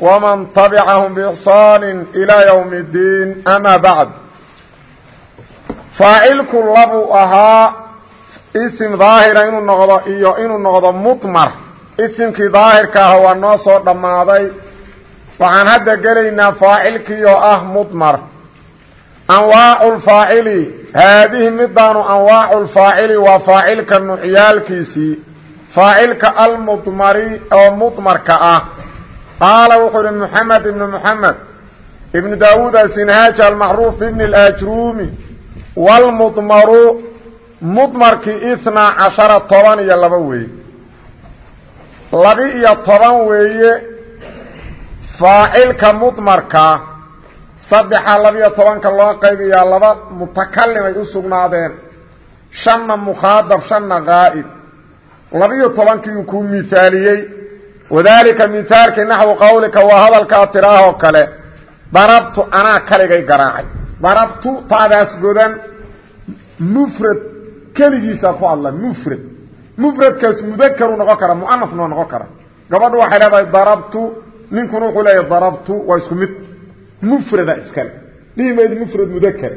ومن تبعهم بإحصان إلى يوم الدين أما بعد فاacilku labuu ahaa isim daahira inuu noqdo iyo inuu noqdo mudmar isimkii daahirka ah waa noo soo dhammaaday waxaan hadda gelaynaa faacilkii oo ah mudmar anwaacu lfaacili haadihi midaanu anwaacu lfaacili waa faacilka nucyaalkiisii faacilka almudmari oo mudmarka ah qaala wuxuu ihi mxamed ibn mxamed ibn daawuud asinhaaj almacruuf ibn اlajruumi wاlmudmaru mudmarkii itnaa cashara toban iyo laba weeye. Labi-iyo toban weeye faacilka mudmarkaa saddexa labiyo tobanka loo qaybiyaa laba mutakalimay u sugnaadeen shanna mukhaadab shanna qaa'ib labiyo tobankii uu ku misaaliyey wadaalika mihaalkii naxwu qawlika waa hadalkaa tiraahoo kale darabtu anaa kaligay garaacay. Darabtu taadaas godan mufrad keligiisaa ku hadla mufrad. Mufradkaas mudakaru noqon kara muanafna noqon kara. Gabadhu waxay leedahay darabtu ninkuna wuxuu leeyahay darabtu waa isku mid. Mufrada iskale. Dhihi mayd mufrad mudakar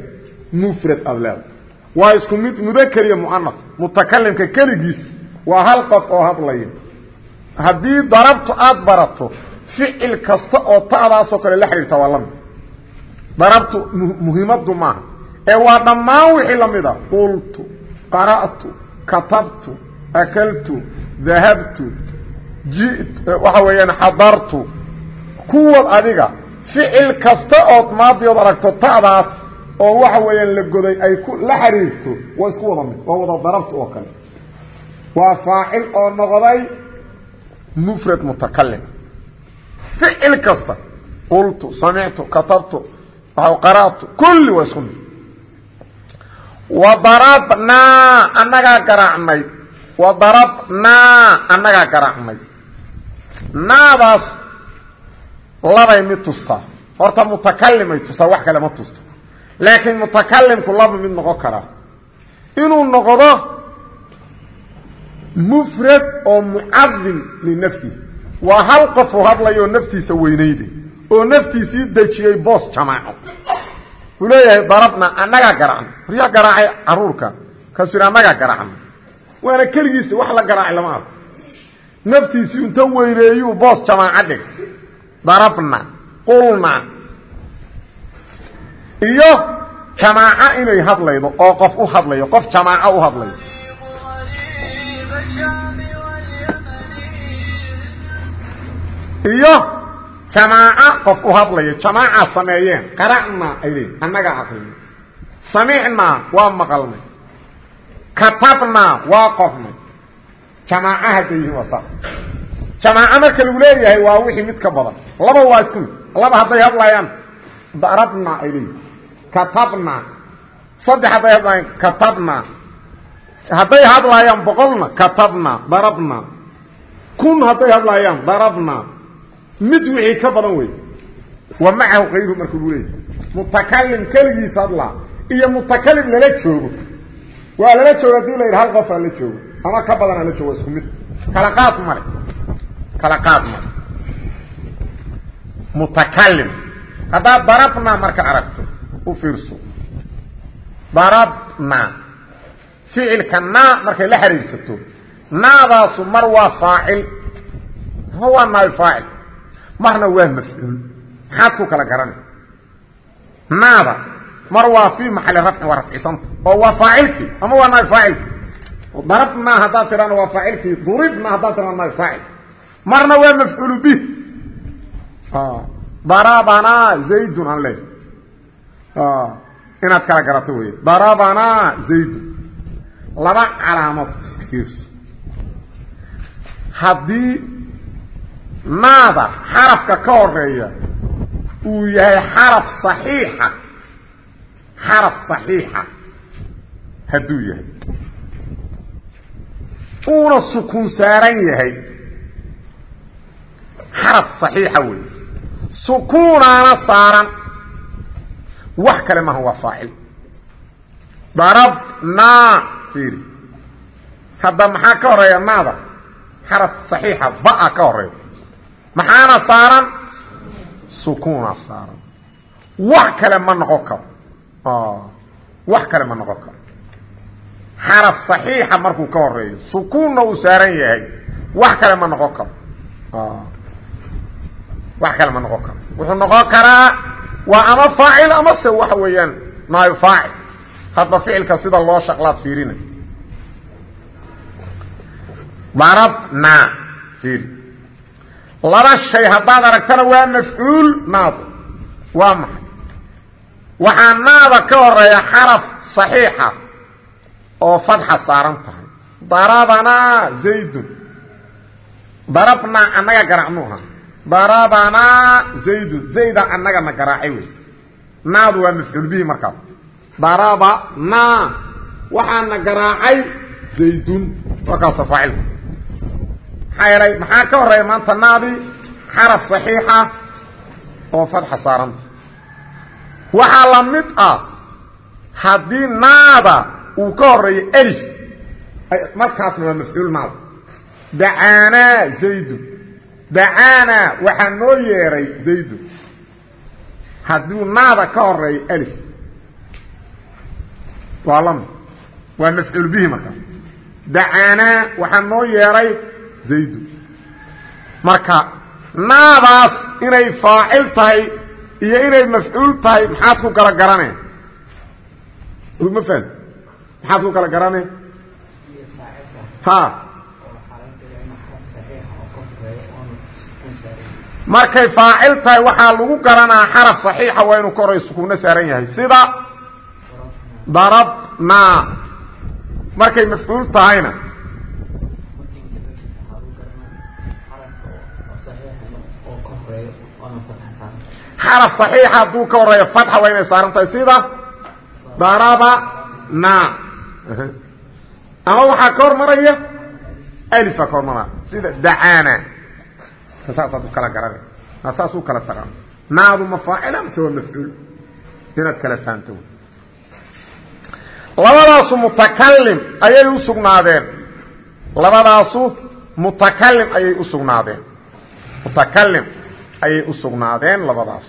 mufrad aad leedahay. Waa isku mid mudakar iyo muanaf haddii darabtu aada barato ficil kasta oo ta'daasoo kale la xidhiirta waa la mid darabtu muhiimadu maaha. Ee waa dhammaan wixii la mid a qultu qara'tu katabtu akaltu dahabtu ji't waxa weeyaan xadartu. Kuwad adiga ficil kasta ood maadiood aragto ta'daas oo waxa weeyaan la goday ay ku la xiriirto waa isku wada mid oo kale. Waa faacil oo noqday mfrad mutakalim ficil kasta qultu samictu katabtu qara'tu kulli waa isku mid wadarabnaa annagaa garaacnay wadarabnaa annagaa garaacnay naadaas labay mid tustaa horta mutakalimay tustaa wax kale ma tusto. Laakiin mutakalimku laba mid noqon karaa inuu noqdo mfrad oo mucadim linafsihi waa hal qof u hadlayoo naftiisa weynayday oo naftiisii dejiyey boos jamaaco. Uu leeyahay darabna annagaa garaacna waryaa garaacay caruurka kaasuu yidhi annagaa garaacna waana keligiisa wax la garaacay lama arko. Naftiisii inta weyneeyuu boos jamaaco dhig. Darabna qulna. Iyo jamaaco inay hadlaydo oo qof u hadlayo qof jamaaco u hadlayo iyo jamaaco qof u hadlayo jamaaca sameeyeen qara'naa ay leeyiin annagaa aqrinay samicnaa waa maqalnay. Katabnaa waa qornay jamaaco hadday yihiin waa saas. Marka lagu leeyahay waa wixii mid ka badan. Laba waa isku mid. Laba hadday hadlayaan darabnaa ay leeyihiin saddex hadday hadlayaan katabnaa hadday hadlaayaan boqolna katabnaa darabnaa kun hadday hadlaayaan darabnaa mid wixii ka badan wey wa macahu kayruhu marka lagu leeyahy mutakalim keligiis hadlaa iyo mutakalim lala joogo. Waa lala joogo haddii la yidhi hal qof aa la joogo ama ka badan aa la joogo darabna darabna ficilka naa markay la xiriirsato naadaasu mar waa faacil. Ma waa naay faacil? Marna waa mafcuul. Maxaad ku kala garanay naada mar waa fii maxali rafcin waa rafcisanta oo waa faacilkii ama waa naay faacilki darabnaa haddaad tidhahna waa faacilkii duribna haddaad tidhahna naay faacil. Marna waa mafcuulu bih darabanaa zaydun aan leey inaad kala garato wey darabanaa zaydun laba calaamad iska fiirso haddii naada xarafka ka horreeya uu yahay xaraf صaxiixa xaraf صaxiixa hadduu yahay uuna sukuun saaran yahay xaraf صaxiixa wey sukuunaana saaran wax kale maha waa faacil. Darabnaa fiiri hadda maxaa ka horreeya? Naada xaraf صaxiixa ba ka horreeya. Maxaana saaran? Sukuuna saaran. Wax kale ma noqon karo. Wax kale ma noqon karo. Xaraf صaxiixa markuu ka horeeyo sukuunna uu saaran yahay wax kale ma noqon karo. Wax kale ma noqon karo. Wuxuu noqon karaa waa ama faacil ama se waxa weeyaan naayo faacil hadba ficilka sida loo shaqlaad fiirina. Darabna fiiri laba shay haddaad aragtana waa mafcuul naada waa maxay? Waxaa naada ka horreeya xaraf صaxiixa oo fadxa saaran tahay. Darabanaa zaydun darabnaa annaga garacnuha darabanaa zaydun zayda annagana garaacay wey naadu waa mafcuul bihi markaas darabanaa waxaana garaacay zaydun waa kaasa maxaa yeelay maxaa ka horreeya maanta naadii xaraf صaxiixa oo fadxa saaranta waxaa la mid ah haddii naada uu ka horeeyo alif markaasna waa mafcuul naada dacaanaa zaydun. Dacaanaa waxaa noo yeeray zaydun. Hadduu naada ka horeeyo alif waa la mid waa mafcuul bihi markaas dacaanaa waxaa noo yeeray zaydu. Marka naadaas inay faacil tahay iyo inay mafcuul tahay maxaad ku kala garane? Ma faham maxaad ku kala garane? Ha markay faacil tahay waxaa lagu garanaa xaraf صaxiixa waa inuu ka horay sukuuno saaran yahay. Sida darabnaa markay mafcuul tahayna. Xaraf صaxiixa hadduu ka horeeyo fatxa waa inay saaran tahay sida darabana ama waxaa ka hormaraya alifaa ka hormaraya sida dacaana saasaad u kala garana saas u kala taqaan naadu ma faacila mase waa mafcuul. Inaad kala fahamto labadaasu mutakalim ayay u sugnaadeen. Labadaasu mutakalim ayay u sugnaadeen. Mutakalim ayay u sugnaadeen labadaas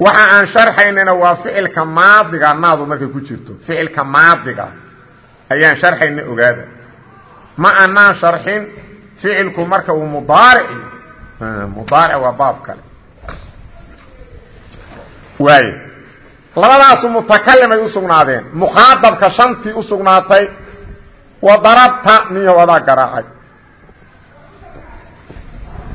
waxa aan sharxaynana waa ficilka maadiga naadu markay ku jirto. Ficilka maadiga ayaan sharxayna ogaada. Ma anaan sharxin ficilku marka uu mudaaric mudaaric waa baab kale labadaasu mutakalimay usugnaadeen mukhaadabka shantii usugnaatay wa darabta niyo wadaa garaacay?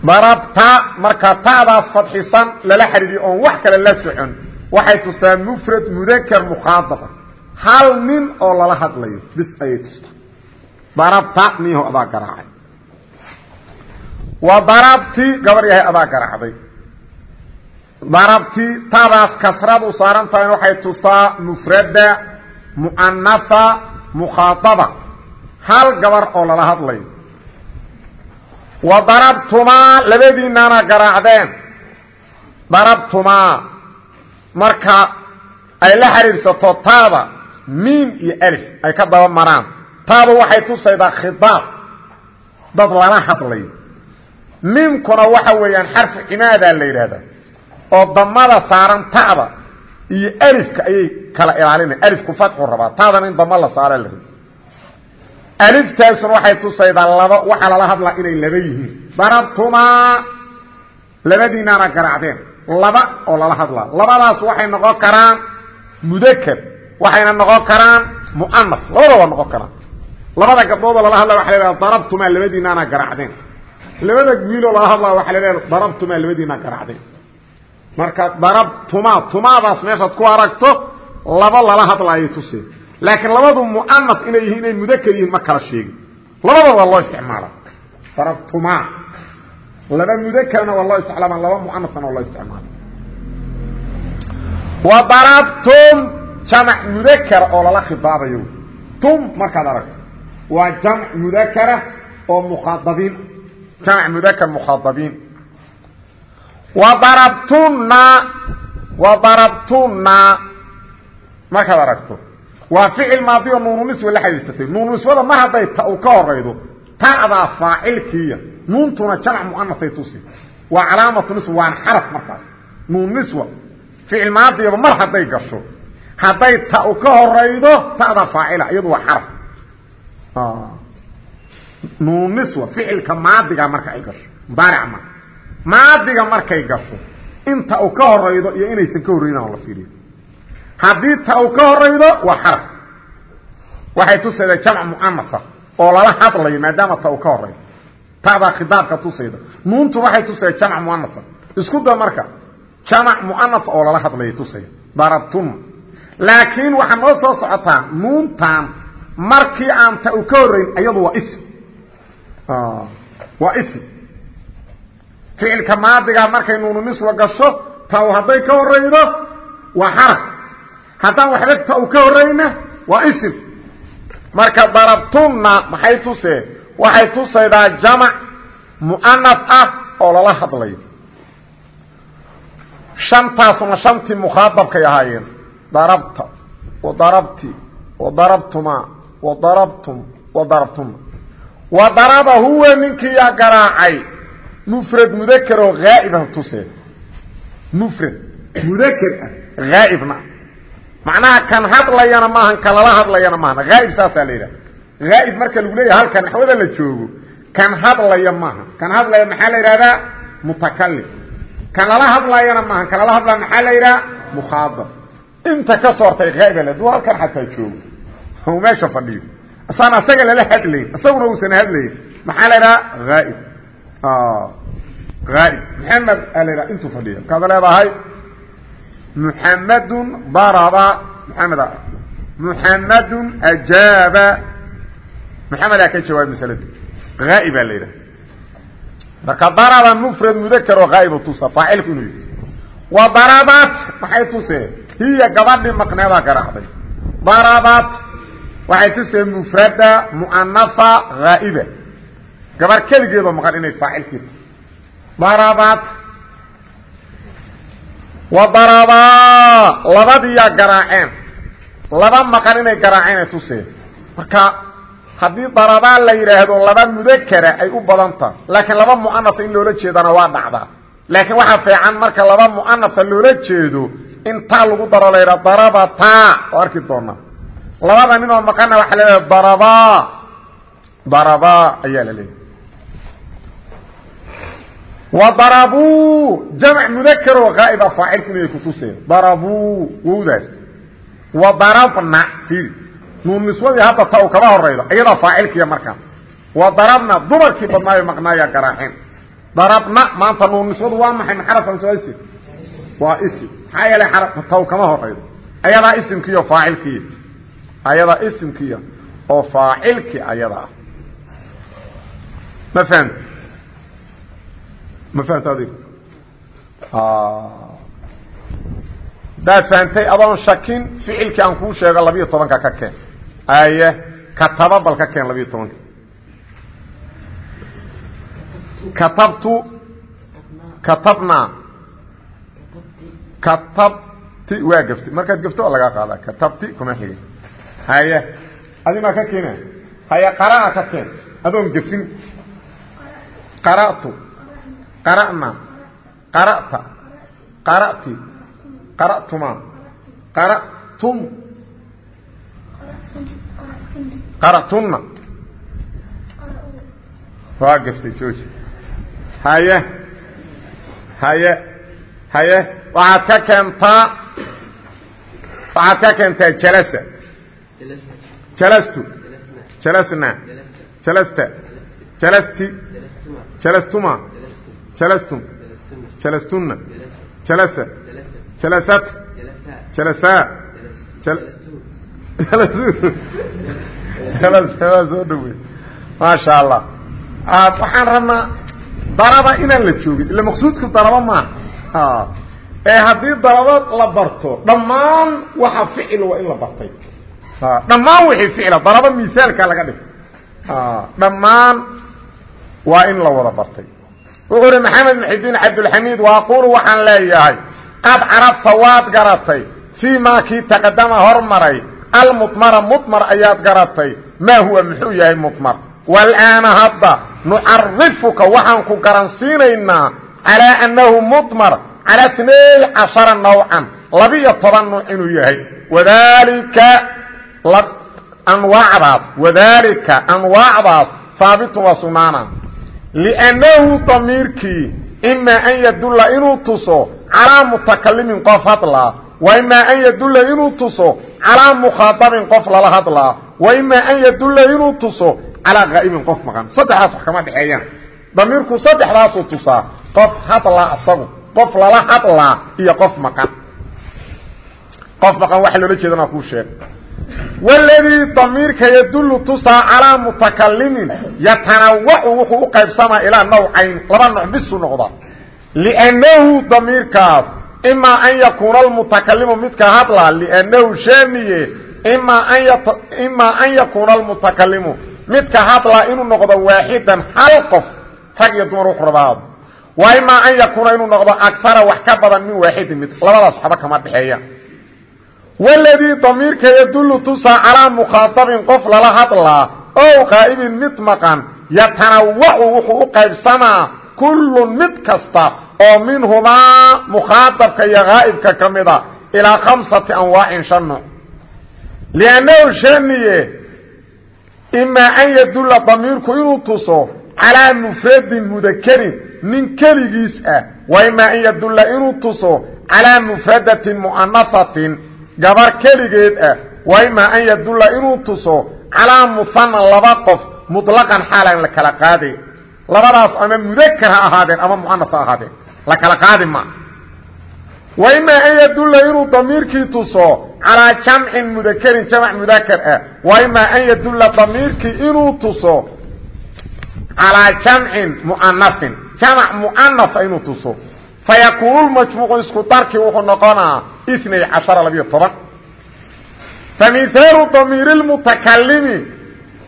Darabta marka ta'daas fadxisan lala xidhiidiyo oon wax kale la socon. Waxay tustaa mufrad mudaker mukhaadaba hal nin oo lala hadlayo bis ayay tustaa darabta niyaho adaa garaacay? Wa darabti gabar yahay adaa garaacday darabti ta'daas kasradu saaran tahay waxay tustaa mufrada mu'anaha mukhaadaba hal gabar oo lala hadlayo wa darabtumaa labadiinana garaacdeen. Darabtumaa marka ay la xidhiidhsato taada miim iyo alif ay ka daba maraan. Taadu waxay tusaydaa khidaab dad lala hadlayo miimkuna waxa weeyaan xarfu cimaadaa la yidhaahdaa oo damada saaran ta'da iyo alifka ayay kala ilaalinaya alifku fatxu rabaa. Taadana in dama la saara la rabi aliftaasuna waxay tusaydaa laba waxaa lala hadlaa inay laba yihiin. Darabtumaa labadiinaana garaacdeen. Laba oo lala hadlaa. Labadaas waxay noqon karaan mudaker waxayna noqon karaan mu'anas labada waa noqon karaan. Labada gabdhoodoo lala hadlaa waxa la hahda darabtumaa labadiinaana garaacdeen. Labada wiiloo lala hadlaa waxa la hahda darabtumaa labadiinaa garaacdeen marka darabtumaa tumaadaas meeshaad ku aragto laba lala hadlaayay tuseen laakiin labadu muanas inay yihiin inay mudakr yihiin ma kala sheegin labada waa loo isticmaala. Darabtuma laba mudakerna waa loo isticmaala laba muanasna waa loo isticmaala wa darabtum jamac mudakara oo lala khidaabayo. Tum markaad aragto waa jamc mudakara oo mukhaadabiin jamc mudakar mukhaadabiin wa darabtunna wa darabtunna markaad aragto waa ficil maadi oo nuununiswa la xadiisatay nuununiswada mar hadday ta u ka horaydo ta'daa faacilkiiya. Nuuntuna jamc muanasay tusi waa calaamatu niswa waana xaraf markaas. Nuun niswa ficil maadiyaba mar hadday gasho hadday ta u ka horaydo ta'da faacila iyadu waa xaraf. Nuun niswa ficilka maadiga marka ay gasho mudaaric ma maadiga markay gasho inta u ka horaydo iyo inaysan ka horreydan oo la fiiriyo. Haddii ta u ka horaydo waa xaraf. Waxay tusaydaa jamc muanasa oo lala hadlayo maadaama ta u ka horaydo tadaa khidaabka tusayda. Nuuntu waxay tusaya jamc muanasa. Isku da marka jamc muanasa oo lala hadlaya tusaya. Darabtun laakiin waxaa noo soo socotaa nuuntan markii aan ta u ka horrayn iyadu waa ism. Waa ism ficilka maadiga markay nuunu niswa gasho ta hadday ka horaydo waa xaraf. Haddaan waxba ta u ka horrayna waa ism marka darabtunna maxay tusee? Waxay tusaydaa jamac mu'anas ah oo lala hadlayo. Shantaasna shantii mukhaadabkay ahaayeen. Darabta wa darabti wa darabtumaa wa darabtum wa darabtuma wa daraba huwa ninkiiyaa garaacay mufrad mudakar oo haa'ibah tusee mufrad mudakar ah haa'ibna macnaha kan hadlayana maahan kan lala hadlayana maahan haa'ib saasaa la yidhaha haa'ib marka lagu leeyahay halkan naxwada la joogo kan hadlaya maaha kan hadlaya maxaa la yidhahdaa mutakalim kan lala hadlayana maaha kan lala hadlaya maxaa la yidhaha mukhaadab inta ka soortay haa'ib ale duu halkan xataa joogo u meesha fadhiyo asaan asaga lala hadlayn isaguna uusan hadlayn maxaa la yidhaha haa'ib haa'ib maxamed aa la yidhaha intuu fadhiyo markaad leedahay muxamadun daraba maxamed muxamadun ajaaba maxamedaa ka jawaabay masalada haa'ibaa la yidhaha marka daraba mufrad mudakar oo haa'ibu tusa faacilku inuu yihi wa darabat maxay tusee hiya gabadhii maqneedaa garaacday darabat waxay tusee mufrada mu'anafa haa'iba gabar keligeedoo maqan inay faacilkii darabat wa darabaa labadiiyaa garaaceen. Laba maqan inay garaaceen ay tusee marka haddii darabaa la yidhaahdo laba mudakara ay u badan tahay laakiin laba mu'anasa in loola jeedana waa dhacdaa. Laakiin waxaa fiican marka laba mu'anasa loola jeedo in taa lagu daro la yidhaha darabataa oo arki doonaa labada ninoo maqana waxaa la leedahay darabaa darabaa ayaa la jamc mudakar oo haa'iba faacilku inay kutuseen darabuu wowdaas. Fiiri nuun niswadii hadda ta kaba horaydo iyadaa faacilkiiya markaa darabna dumarkii badnaayo maqnaaya garaaceen darabna maanta nuun niswadu waa maxay? Maxarafan soo isi waa isim maxaa yeelay ta u kama horaydo ayadaa isimkiiyo faacilkiiya ayadaa isimkiiya oo faacilkii ayada ah ma fahamti ma fahamta adig hadaad fahamtay adoon shakin ficilkii aan kuu sheego labiiyo tobanka ka keen aye kataba bal ka keen labiiyo tobanka katabtu katabnaa katabti waa gaftay markaad gafto lagaa qaada katabti kuma xigay haye adi maa ka keena haye qaraa ka keen adoon gafin qara'tu qara'na qara'ta qara'ti qara'tuma qara'tum qara'tunna waa gaftay jooji haye haye waxaad ka keentaa waxaad ka keentaa jalasa jalastu jalasna jalasta jalasti jalastuma jalastum jalastunna jalasa jalasat jalasaa waa soo dhawey maasha allah waxaan rabnaa daraba inaan la joogin. Ila maqsuudku daraba maaha ee haddii daraba la barto dhammaan waxa ficil waa in la bartay. Dhammaan wixii ficila daraba misaalka laga dhig dhammaan waa in la wada bartay wuxuu uhi maxamed muxidiin cabdulxamiid waaqulu waxaan leeyahay qad carafta waad garatay fii maa kii taqadama hormaray almudmara mudmar ayaad garatay maa huwa muxuu yahay mudmar? Walaana hadda nucarifuka waxaan ku garansiinaynaa calaa annahu mudmar calaa snay cashara nawcan labiyo toban nuuc inuu yahay. Wadaalika anwaacdaas wadaalika anwaacdaas haabitun waa sugnaana liannahu damiirkii imaa an yadulla inuu tuso calaa mutakalimin qof hadlaa imaa an yadulla inuu tuso calaa mukhaadabin qof lala hadlaa imaa an yadulla inuu tuso calaa qaa'ibin qof maqan saddexdaas wax kama dhexeeyaan damiirku saddexdaasuu tusaa qof hadlaa isagu qof lala hadlaa iyo qof maqan qof maqan waxa loola jeedana kuu sheeg wladii damiirka yadulu tusaa calaa mutakalimin yatanawacu wuxuu u qaybsamaa ilaa nawcayn laba nooc bisu noqda lnnahu damiirkaas imaa an yakuuna almutakalimu midka hadla lnnahu shaamiye imaa an yakuuna almutakalimu midka hadlaa inuu noqdo waaxidan hal qof rag iyo dumar wuxu rabaado wa imaa an yakuuna inuu noqdo agara wax ka badan min waaxidin mid labadaas waxba kama dhexeeya wladii damiirka yadulu tusaa calaa mukhaadabin qof lala hadlaa ow qaa'ibin mid maqan yatanawacu wuxuu u qaybsamaa kullun mid kasta oo minhumaa mukhaadabka iyo qaa'ibka ka mida ilaa khamsati anwaacin shan nuuc liannahu shaniye imaa an yadulla damiirku inuu tuso calaa mufradin mudakerin nin keligiis ah wa imaa an yadulla inuu tuso calaa mufradatin mu'anahatin gabar keligeed ah wa imaa an yadulla inuu tuso calaa muhanan laba qof muطlaqan xaalan la kala qaadayn labadaas ama mudakar ha ahaadeen ama muanas ha ahaadeen la kala qaadi maa wa imaa an yadulla inuu damiirkii tuso calaa jamcin mudakarin jamc mudakar ah. Wa imaa an yadulla damiirkii inuu tuso calaa jamcin muanasin jamc muanasa inuu tuso. Fayakuunu majmuucu isku darkii wuxuu noqonaa inay cashara labiyo toban. Famihaalu damiiri lmutakalimi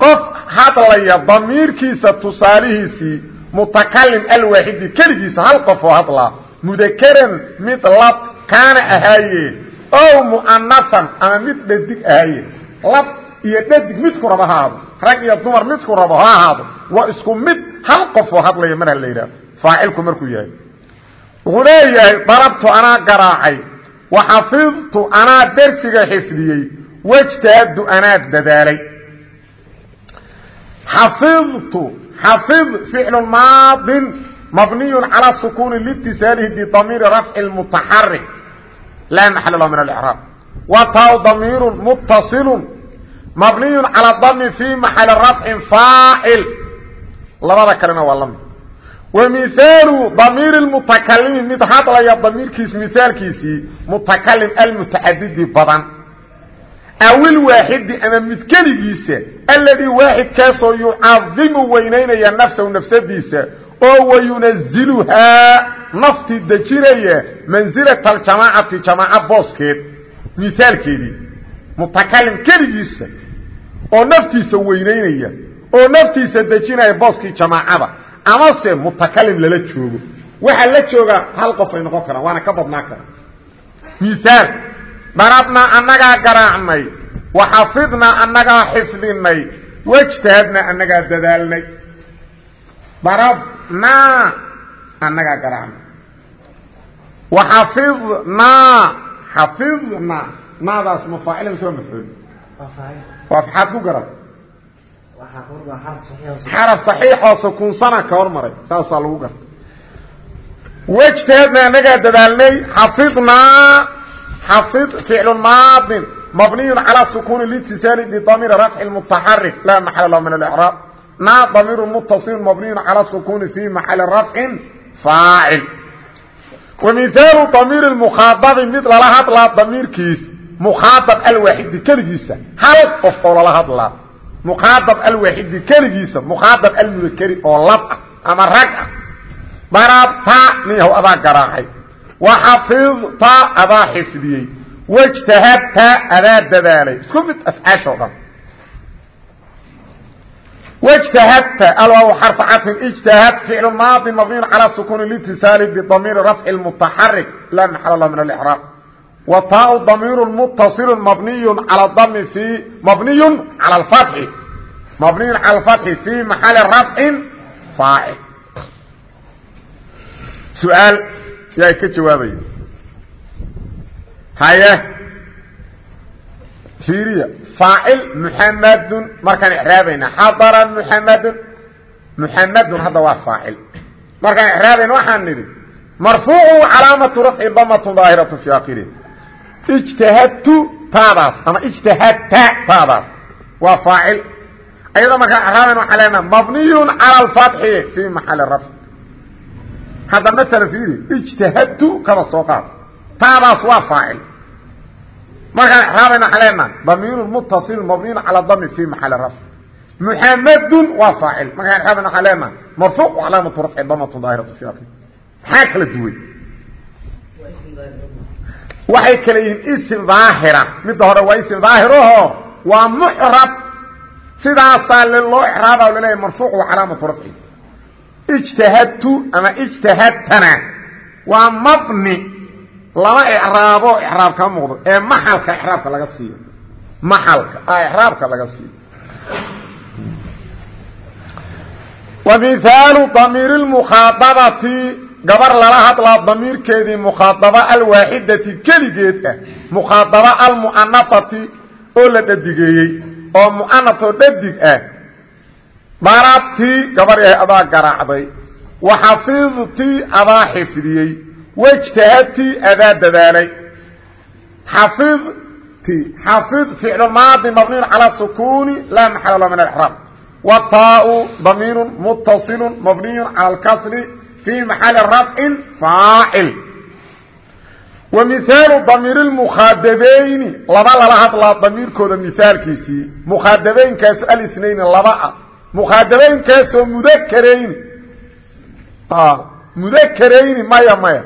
qof hadlaya damiirkiisa tusaalihiisii mutakalim alwaaxidi keligiisa hal qof oo hadlaa mudakaran mid lab kaana ahaaye ow mu'anasan ama mid dhadig ahaaye. Lab iyo dhadig midku rabo ha ahaado rag iyo dumar midku rabo ha ahaado waa isku mid hal qof oo hadlaya mar ha la yidhaahdo. Faacilku markuu yahay wuxuu leeyahay darabtu anaa garaacay waxafidtu anaa dersiga xifdiyey wajtaadu anaa dadaalay. Xafidtu xafid ficlu maadin mabniyu calى sukuuni liitisaalihi bidamiiri rafci mutaxarik laa maxal lahu min alcraab wa taa damiiru muttasilu mabniyu calى dami fi maxali rafcin faacil. Labada kalena waa la mid wmihaalu damiiri mutakalimi mid hadlaya damiirkiis mihaalkiisii mutakalim almutacadidi badan. Awil waaxidi ama mid keligiisa alladii waaxidkaasoo yucadimu weynaynaya nafsahu nafsadiisa oo wayunaziluhaa naftii dejinaya mansilata aljamaacati jamaaca booskeed mihaalkeedii mutakalim keligiisa oo naftiisa weynaynaya oo naftiisa dejinaya booskii jamaacada amase mutakalim lala joogo. Waxaa la joogaa hal qof ay noqon karaan waana ka badnaan kara miaal darabnaa annagaa garaacnay waxafidnaa annagaa xifdinay wajtahadnaa annagaa dadaalnay. Darabnaa annagaa garaacnay. Waxafidnaa xafidnaa naadaas mafaacil waa mafcuul waa maxaad ku garan xaraf saxiixoo sukuunsana ka hormaray saasaa lagu garta wejtaadna anagaa dadaalnay xafidnaa xafid ficlu maadin mabniyun calaa sukuuni litisaali bidamiiri rafci mutaxarik laa maxala lahu min alicraab naa damiiru mutasilun mabniyun calaa sukuuni fii maxali rafcin faacil. Wa misaalu damiiri mukhaadabi mid lala hadlaa damiirkiis mukhaadab alwaaxidi keligiisa hal qof oo lala hadlaa muqaadab alwaaxidi keligiisa muqaadab almudakeri oo lab ah ama rag ah darabta ninyahu adaa garaacay waxafidta adaa xifdiyey wajtahadta adaa dadaalay isku mid afcaashoo dhan wjtahadta alwaaw xarfa casrin ijtahad ficlu maadi mabniin calaa sukuuni litisaali bidamiiri rafci mutaxarik laa maxal lah min alraaq وطاء ضمير متصل مبني على الضم في مبني على الفتح مبني على الفتح في محل رفع فاعل سؤال يا كجوابي هيا fiiriya faacil muxamadun markaan ixraabayna xadara muxamadun muxamadun hadda waa faacil markaan ixraabayna waxaan nidhi marfuucu calaamatu rafci damatun daahiratu fi akhiri ijtahadtu taadaas ama ijtahadta taadaas waa faacil. Ayadoo markaan ixraabayna waxaan leenaha mabniyun cala alfatxi fii maxali rafci hadda maala fiiri ijtahadtu kaba soo qaad. Taadaas waa faacil. Markaan exraabayna waxaa leenaha damiir mutaصil mabniin calى dami fi maxali rafc muxamedun waa faacil. Markaan exraabayna waxaa leenaha marfuuc calaamatu rafci damatu daahiratu fi akri maxaa kala duway waxay kale yihiin isim daahira. Midda hore waa isim daahiraho waa mucrab sidaasaa loo exraaba laleeyahy marfuuc wa calaamatu rafci. Ijtahadtu ama ijtahadtana waa mabni. Lama icraabo icraab kama muuqdo ee maxalka icraabka laga siiyo. Maxalka a icraabka laga siiyo. Wa mihaalu damiir اlmukhaadabati gabar lala hadlaa damiirkeedii mukhaadaba alwaaxidati keligeed ah mukhaadaba almu'anafati oo la dhadigeeyey oo mu'anaf oo dhadig ah. Darabtii gabar ah adaa garaacday wa xafidtii adaa xifdiyey wajtahadtii adaa dadaalay. Xafidtii xafid ficlumaadi mabniun calaa sukuuni laa maxala la min alxraam wa taa-u damiirun muttasilu maxali rafci faacil wa mihaalu damiir اmukhaadabayni laba lala hadlaa damiirkooda mihaalkiisii mukhaadabaynkaaso alsnayn laba mukhaadabaynkaasoo mudakerayni mudakerayni maya maya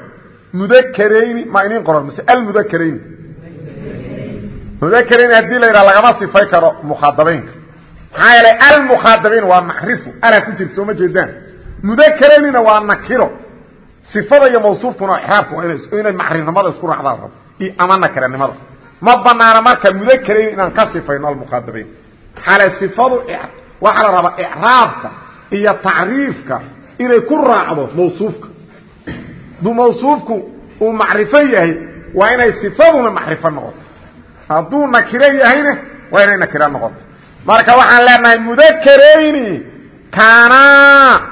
mudakrayni ma inin qoran mise almudakrayni mudakrayni haddii la yidhaha lagama sifay karo mukhaadabeynka maxaa yeelay almukhaadabeyn waa macrifu alaa ku jirta soo ma jeedaan mudakraynina waa nakiro. Sifada iyo mawsuufkuna ixraabka waa inay macrifnimada isku raacdaan rabo. Ama nakiranimada ma banaana marka mudakrayni inaan ka sifayno almukhaadabeyn maxaa le sifadu waxaa la rabaa icraabka iyo tacriifka inay ku raacdo mawsuufka. Hadduu mawsuufku uu macrifo yahay waa inay sifaduna macrifo noqoto. Hadduu nakiro yahayna waa inay nakiro noqoto. Marka waxaan leenahay mudakerayni kaana.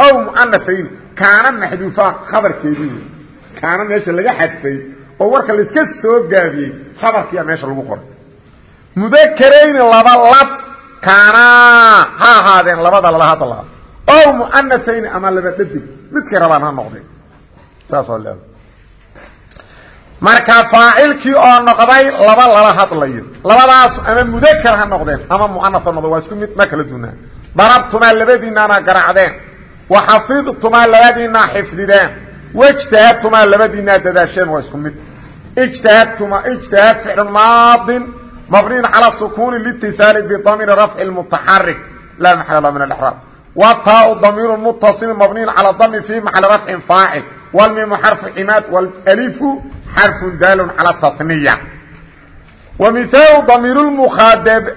Aw muanafayni kaana maxduufaa khabarkeedii. Wey kaana meesha laga xadfay oo warka laiska soo gaabiyey khabarkiiya meesha lagu qoray. Mudakerayni laba lab. Kaana. Ha ahaadeen labada lala hadlaa ow muanafayni ama laba dhadig midkay rabaan ha noqdeen. Saasoo leeda marka faacilkii oo noqday laba lala hadlayo labadaas ama mudakar ha noqdeen ama muanaf ha noqdeen. Waa mid ma kala dunaa darabtumaa labadiinaana garacdeen waxafidtumaa labadiinaa xifdideen wاجtahadtumaa labadiinaa dadaasheen waa isku mid اجtahadtuma اجtahad ficl maadin mabniin calى sukuni lاtisaali bdamir rafci mutaxarik laa maxal la min اإعraab wtaa damiir mutaصil mabniin calى dami fi maxali rafcin faacil wlmimu xarfu cimaad wlalifu xarfu daal calى taniya wa mihaalu damiir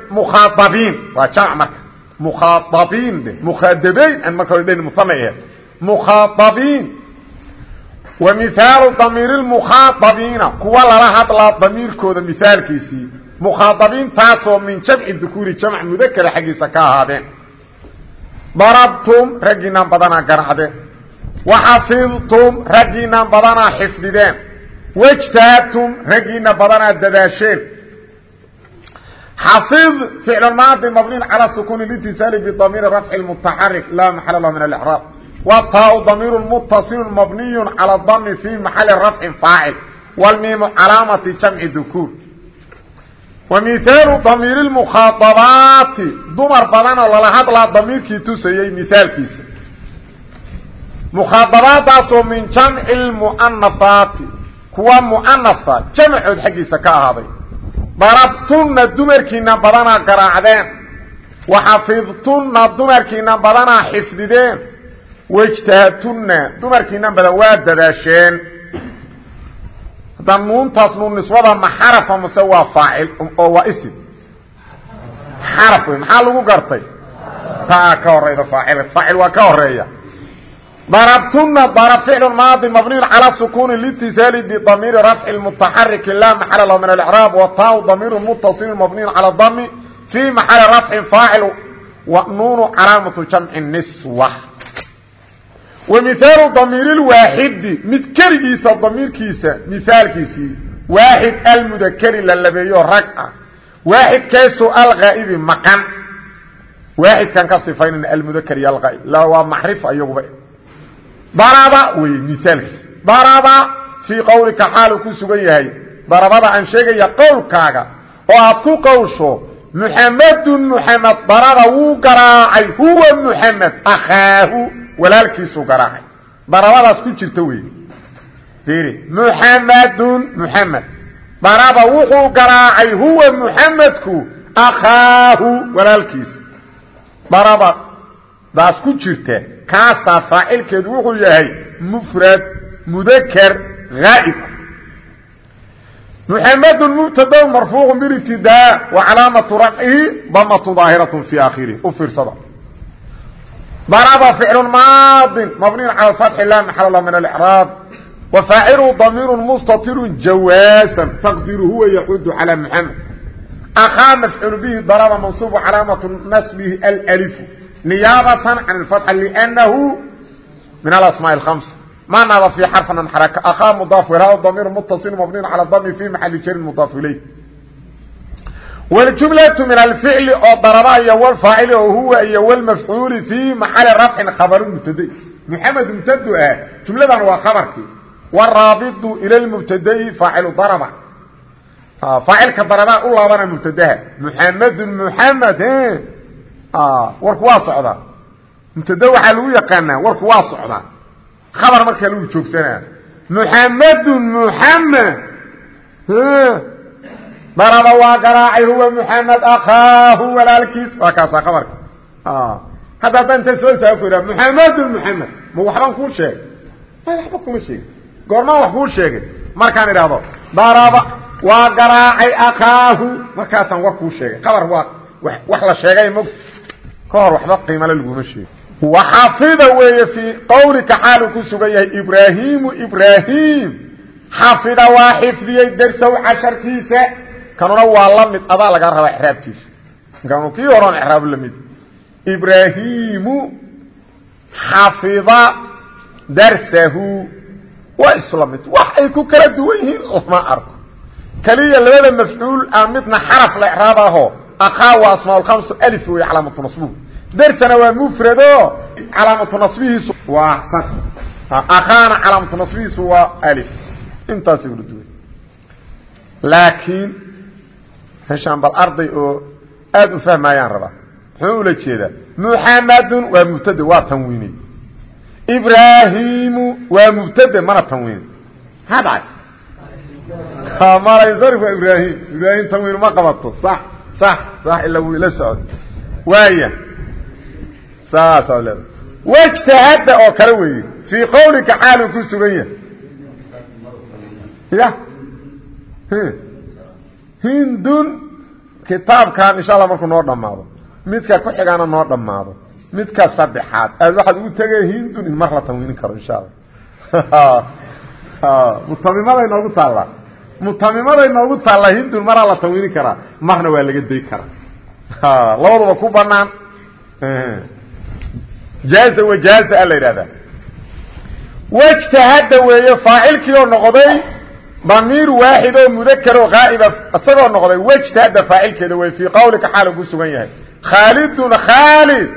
mukhaadabiin waa jamc marka mukhaadabiin de mukhaadabeyn aan marka dhen muana ahe mukhaadabiin wa mihaalu damiir mukhaadabiina kuwa lala hadlaa damiirkooda mihaalkiisii mukhaadabiintaasoo min jamci dukuuri jamc mudakara xaggiisa ka ahaadeen darabtum raggiinaan badanaa garacdeen waxafidtum raggiinaan badanaa xifdideen wاجtahadtum raggiina badanaa dadaasheen xafid ficlmaadi mabniin calى sukuni litisali bdamiiri rafci mutaxarik laa maxala lah min اlraab wa taa damiiru mutasilu mabniyu calى dami fi maxali rafcin faacil wlmiimu calaamati jamci dukuur wa mihaalu damiiri mukhaaabaati dumar badanoo lala hadlaa damiirkii tusayey mihaalkiisa mukhaaabaadaasoo min jamci muanafaati kuwa muanafa jamcood xaggiisa ka ahaaday darabtunna dumarkiina badanaa garaacdeen. Waxafidtunna dumarkiina badanaa xifdideen. Wajtahadtunna dumarkiina badan waa dadaasheen. Hadda nuuntaas nuun niswada ma xarafa mase waa faacil oo waa isim xaraf wey maxaa lagu gartay? Taa ka horayda faacil waa ka darabtuna darab ficlu maadi mabniyu calى sukuni litisaali bdamiiri rafci mutaxariki laa maxala lahu min alcraab wataau damiiru mutasilu mabniyu calى dami fii maxali rafcin faacil nuunu calaamatu jamci niswa. Wa mihaalu damiiri waaxidi mid keligiisa damiirkiisa mihaalkiisii waaxid almudakeri la labeeyo rag ah. Waaxidkaasoo alghaa'ibi maqan. Waaxidkan ka sifaynayna almudakeri alghaaib waa macrifa iyaguba daraba wey mihaalkiisa daraba fii qowlika xaalu ku sugan yahay. Darabada aan sheegaya qowlkaaga oo aad ku qowsho muxamedun muxamed daraba wuu garaacay. Huwa muxamed akhaahu. Walaalkiisuu garaacay. Darabadaas ku jirta wey muxamedun muxamed daraba wuxuu garaacay. Huwa muxamedku akhaahu. Walaalkiisa daraba daas ku jirta kaasaa faacilkeedu wuxuu yahay mfrad mudakr haa'ib muxamedun mubtado marfuucu bilibtidaa wa calaamatu rafcihi damatu daahiraة fi akhirih u fiirsada daraba ficlu maadin mabniyu calى fatxi la maxal lah min alcraab wafaacilu damiiru mustatiru jawaasan taqdiru huwa yaxudu calى muxamed akhaa mafcuul bihi daraba mansuub calaamatu nasbihi allifu نيابة عن الفتح لأنه من الأسماء الخمسة ما ناب في حرف من حركة أخا مضاف وهذا الضمير متصل مبني على الضم في محل جر مضاف إليه والجملة من الفعل أو ضربا والفاعل وهو والمفعول في محل رفع خبر مبتدئ محمد مبتدئ جملة هو خبرك والرابط إلى المبتدئ فاعل ضربا فاعل كضربا الله بنا مبتدئ محمد محمد warku waa socdaa mubtada waxaa lagu yaqaanaa warku waa socdaa khabar markaa lagu joogsanaa muxamedun muxamed daraba waa garaacay huwa muxamed akhaahu walaalkiis. Waa kaasaa khabarka. Hadda hadda inta soo istaaga ku idhaha muxamedun muxamed ma waxbaan kuu sheegay. Waxba kuma sheegin. Goormaan wax kuu sheegay. Markaan idhaahdo daraba waa garaacay akhaahu. Markaasaan war kuu sheegay. Khabar waa wax la ka hor waxba qiimale laguma sheego waxafida weeye fii qowlika xaalu ku sugan yahay ibraahimu ibraahim xafida waa xifdiyey dersow casharkiisa kanuna waa la mid adaa laga rabaa exraabtiisa kanu kii horan exraab la mid. Ibraahimu xafida darsahu waa isla mid. Wax ay ku kala duwan yihiin lama arko. Keliya labada mafcuul ah midna xaraf la exraab aho akhaa waa asmaaulkhamsu alif wey calaamatu nasbuhu darsana waa mufrado calaamatu nasbihiisu waa sad. Akhaana calaamatu nasbihiisu waa alif. Intaasay ula duwan laakiin meeshaan bal arday oo aada u fahmaayaan rabaa muxuu ula jeedaa? Muxamadun waa mubtade waa tanwiiney ibraahimu waa mubtade mana tanwiiney maxaa dhacay malansarif waa ibraahim. Ibraahim tanwiin ma qabato sax sax sax ila wuu ila socday waaya saasaa leeda wajtahada oo kale weeye fii qawlika xaaluu ku sugan yahay. Ya. Hindun kitaabkan insha alla markuu noo dhammaado midka ku xigana noo dhammaado midka saddexaad. Aad waxaad ugu tegay hindun in mar la tanwiinin karo insha alla mutamimada inoogu taallaa mutamimaday noogu taallaa hindun maraa la tanwiinin karaa marna waa laga day karaa. Labaduba ku banaan jaaza wajaaza a la yidhahdaa. Wajtahada weeye faacilkii oo noqday damiir waaxid oo mudakar oo haa'iba isagoo noqday wajtahada faacilkeeda wey fii qawlika xaalu ku sugan yahay. Khaalidun khaalid.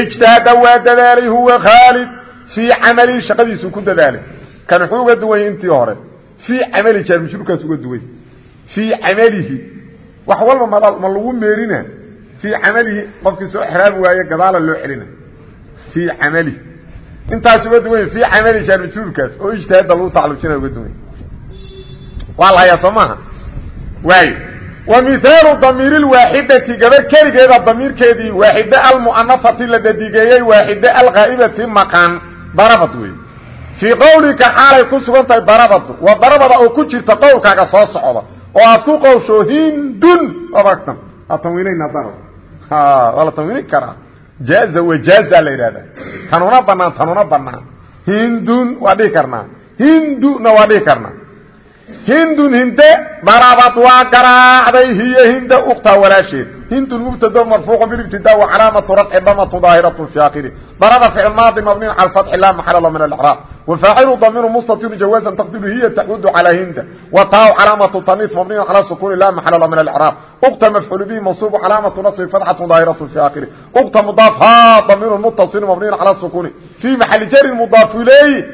Ijtahada waa dadaalay huwa khaalid. Fii camalihi shaqadiisu ku dadaalay. Kan wuxuu uga duwan yahy intii hore fii camali jaarmajruurkaas uga duway fii camalihi wax walba ma ma lagu meerina fii camalihi qofkii soo exraabi waaye gadaala loo celina fii camalihi intaas uga duwan fi camali jaarmajruurkaas oo ijtihaadda lagu tacalujina uga duwan waa la hayaa soo maaha waayo wa mihaalu damiiri lwaaxidati gabar keligeeda damiirkeedii waaxide almu'anafati la dadigeeyey waaxide alghaa'ibati maqan darabad wey fii qawlika xaalay ku sugan tahay darabadu waa darabada oo ku jirta qowlkaaga soo socda oo aad ku qowsho hindun. Abagtan waa tanwiinayna darab waa la tanwiinin karaa. Jaaza wajaaza la yidhahda tanuna banaan tanuna banaan hindun waa dhihi karnaa. Hinduna waa dhihi karnaa hindun hinde darabad waa garaacday hiyo hinde uktaa walaasheed. Hindun mubtado marfuucu bilibtida wa calaamatu rafci damatu daahiratu fi akhiri daraba ficil maadi mabniin cala fatxi laa maxala lahu min alcraab wafaacilu damiru mustatiru jawaasan taqdiru hiya tacuudu calaa hinda. Wa taa calaamatu taniis mabniin cala sukuni laa maxala lahu min alcraab ukta mafcuul bihi mansuubu calaamatu nasbi fatxatu daahiratu fi akhiri ukta mudaaf ha damiru mutasilu mabniin cala sukuni fii maxali jarin mudaaf iley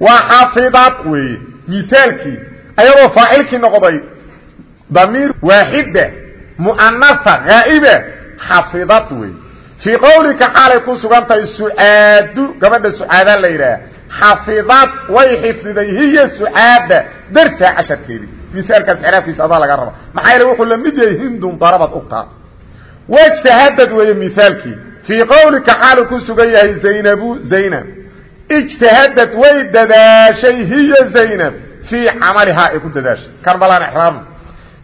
waa xafidad weeye. Misaalkii ayadoo faacilkii noqday damiir waaxida muanasa haa'iba xafidad wey fii qawlika xaalay ku sugan tahay sucaadu gabadha sucaada la yidhaah xafidad way xifdiday hiya sucaada darsaa casharkeedii misaalkaas xiraafkiisa adaa laga raba maxaa yeele wuxuu la mid yahay hindun darabad ugtaa wajtahadad weeye misaalkii fii qawlika xaalu ku sugan yahay zaynabu zaynab. Ijtahadad way dadaashay hiya zaynab fii camalihaa ay ku dadaashay. Karbalaan raabna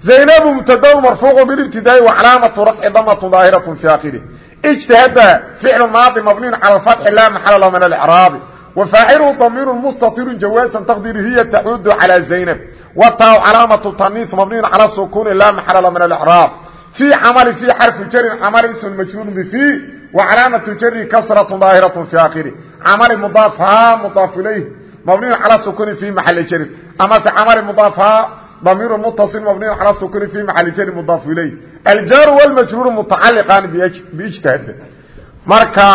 zaynabu mubtadau marfuuqu bilibtidaai wa calaamatu rafci damatun daahiratu fi akhirih ijtahada ficlu maadi mabniyun cala alfatxi laa maxala lahu min alcraabi wa faacilu damiiru mustatiru jawaasan taqdiirihiya taxuudu calaa zaynab. Wa taa calaamatu taniis mabniyun cala sukuuni laa maxala lahu min alcraab fii camali fii xarfu jarin camali ismun majhuulun bifii wa calaamatu jari kasratu daahiratu fi akhirih camali mudaaf haa mudaaf ilayh مبني على سكون في محل jر amase cمل مضاaف ضمير متصل مبني على السكون في محل جر مضاف إليه الجار والمجرور متعلقان باجتهاد marka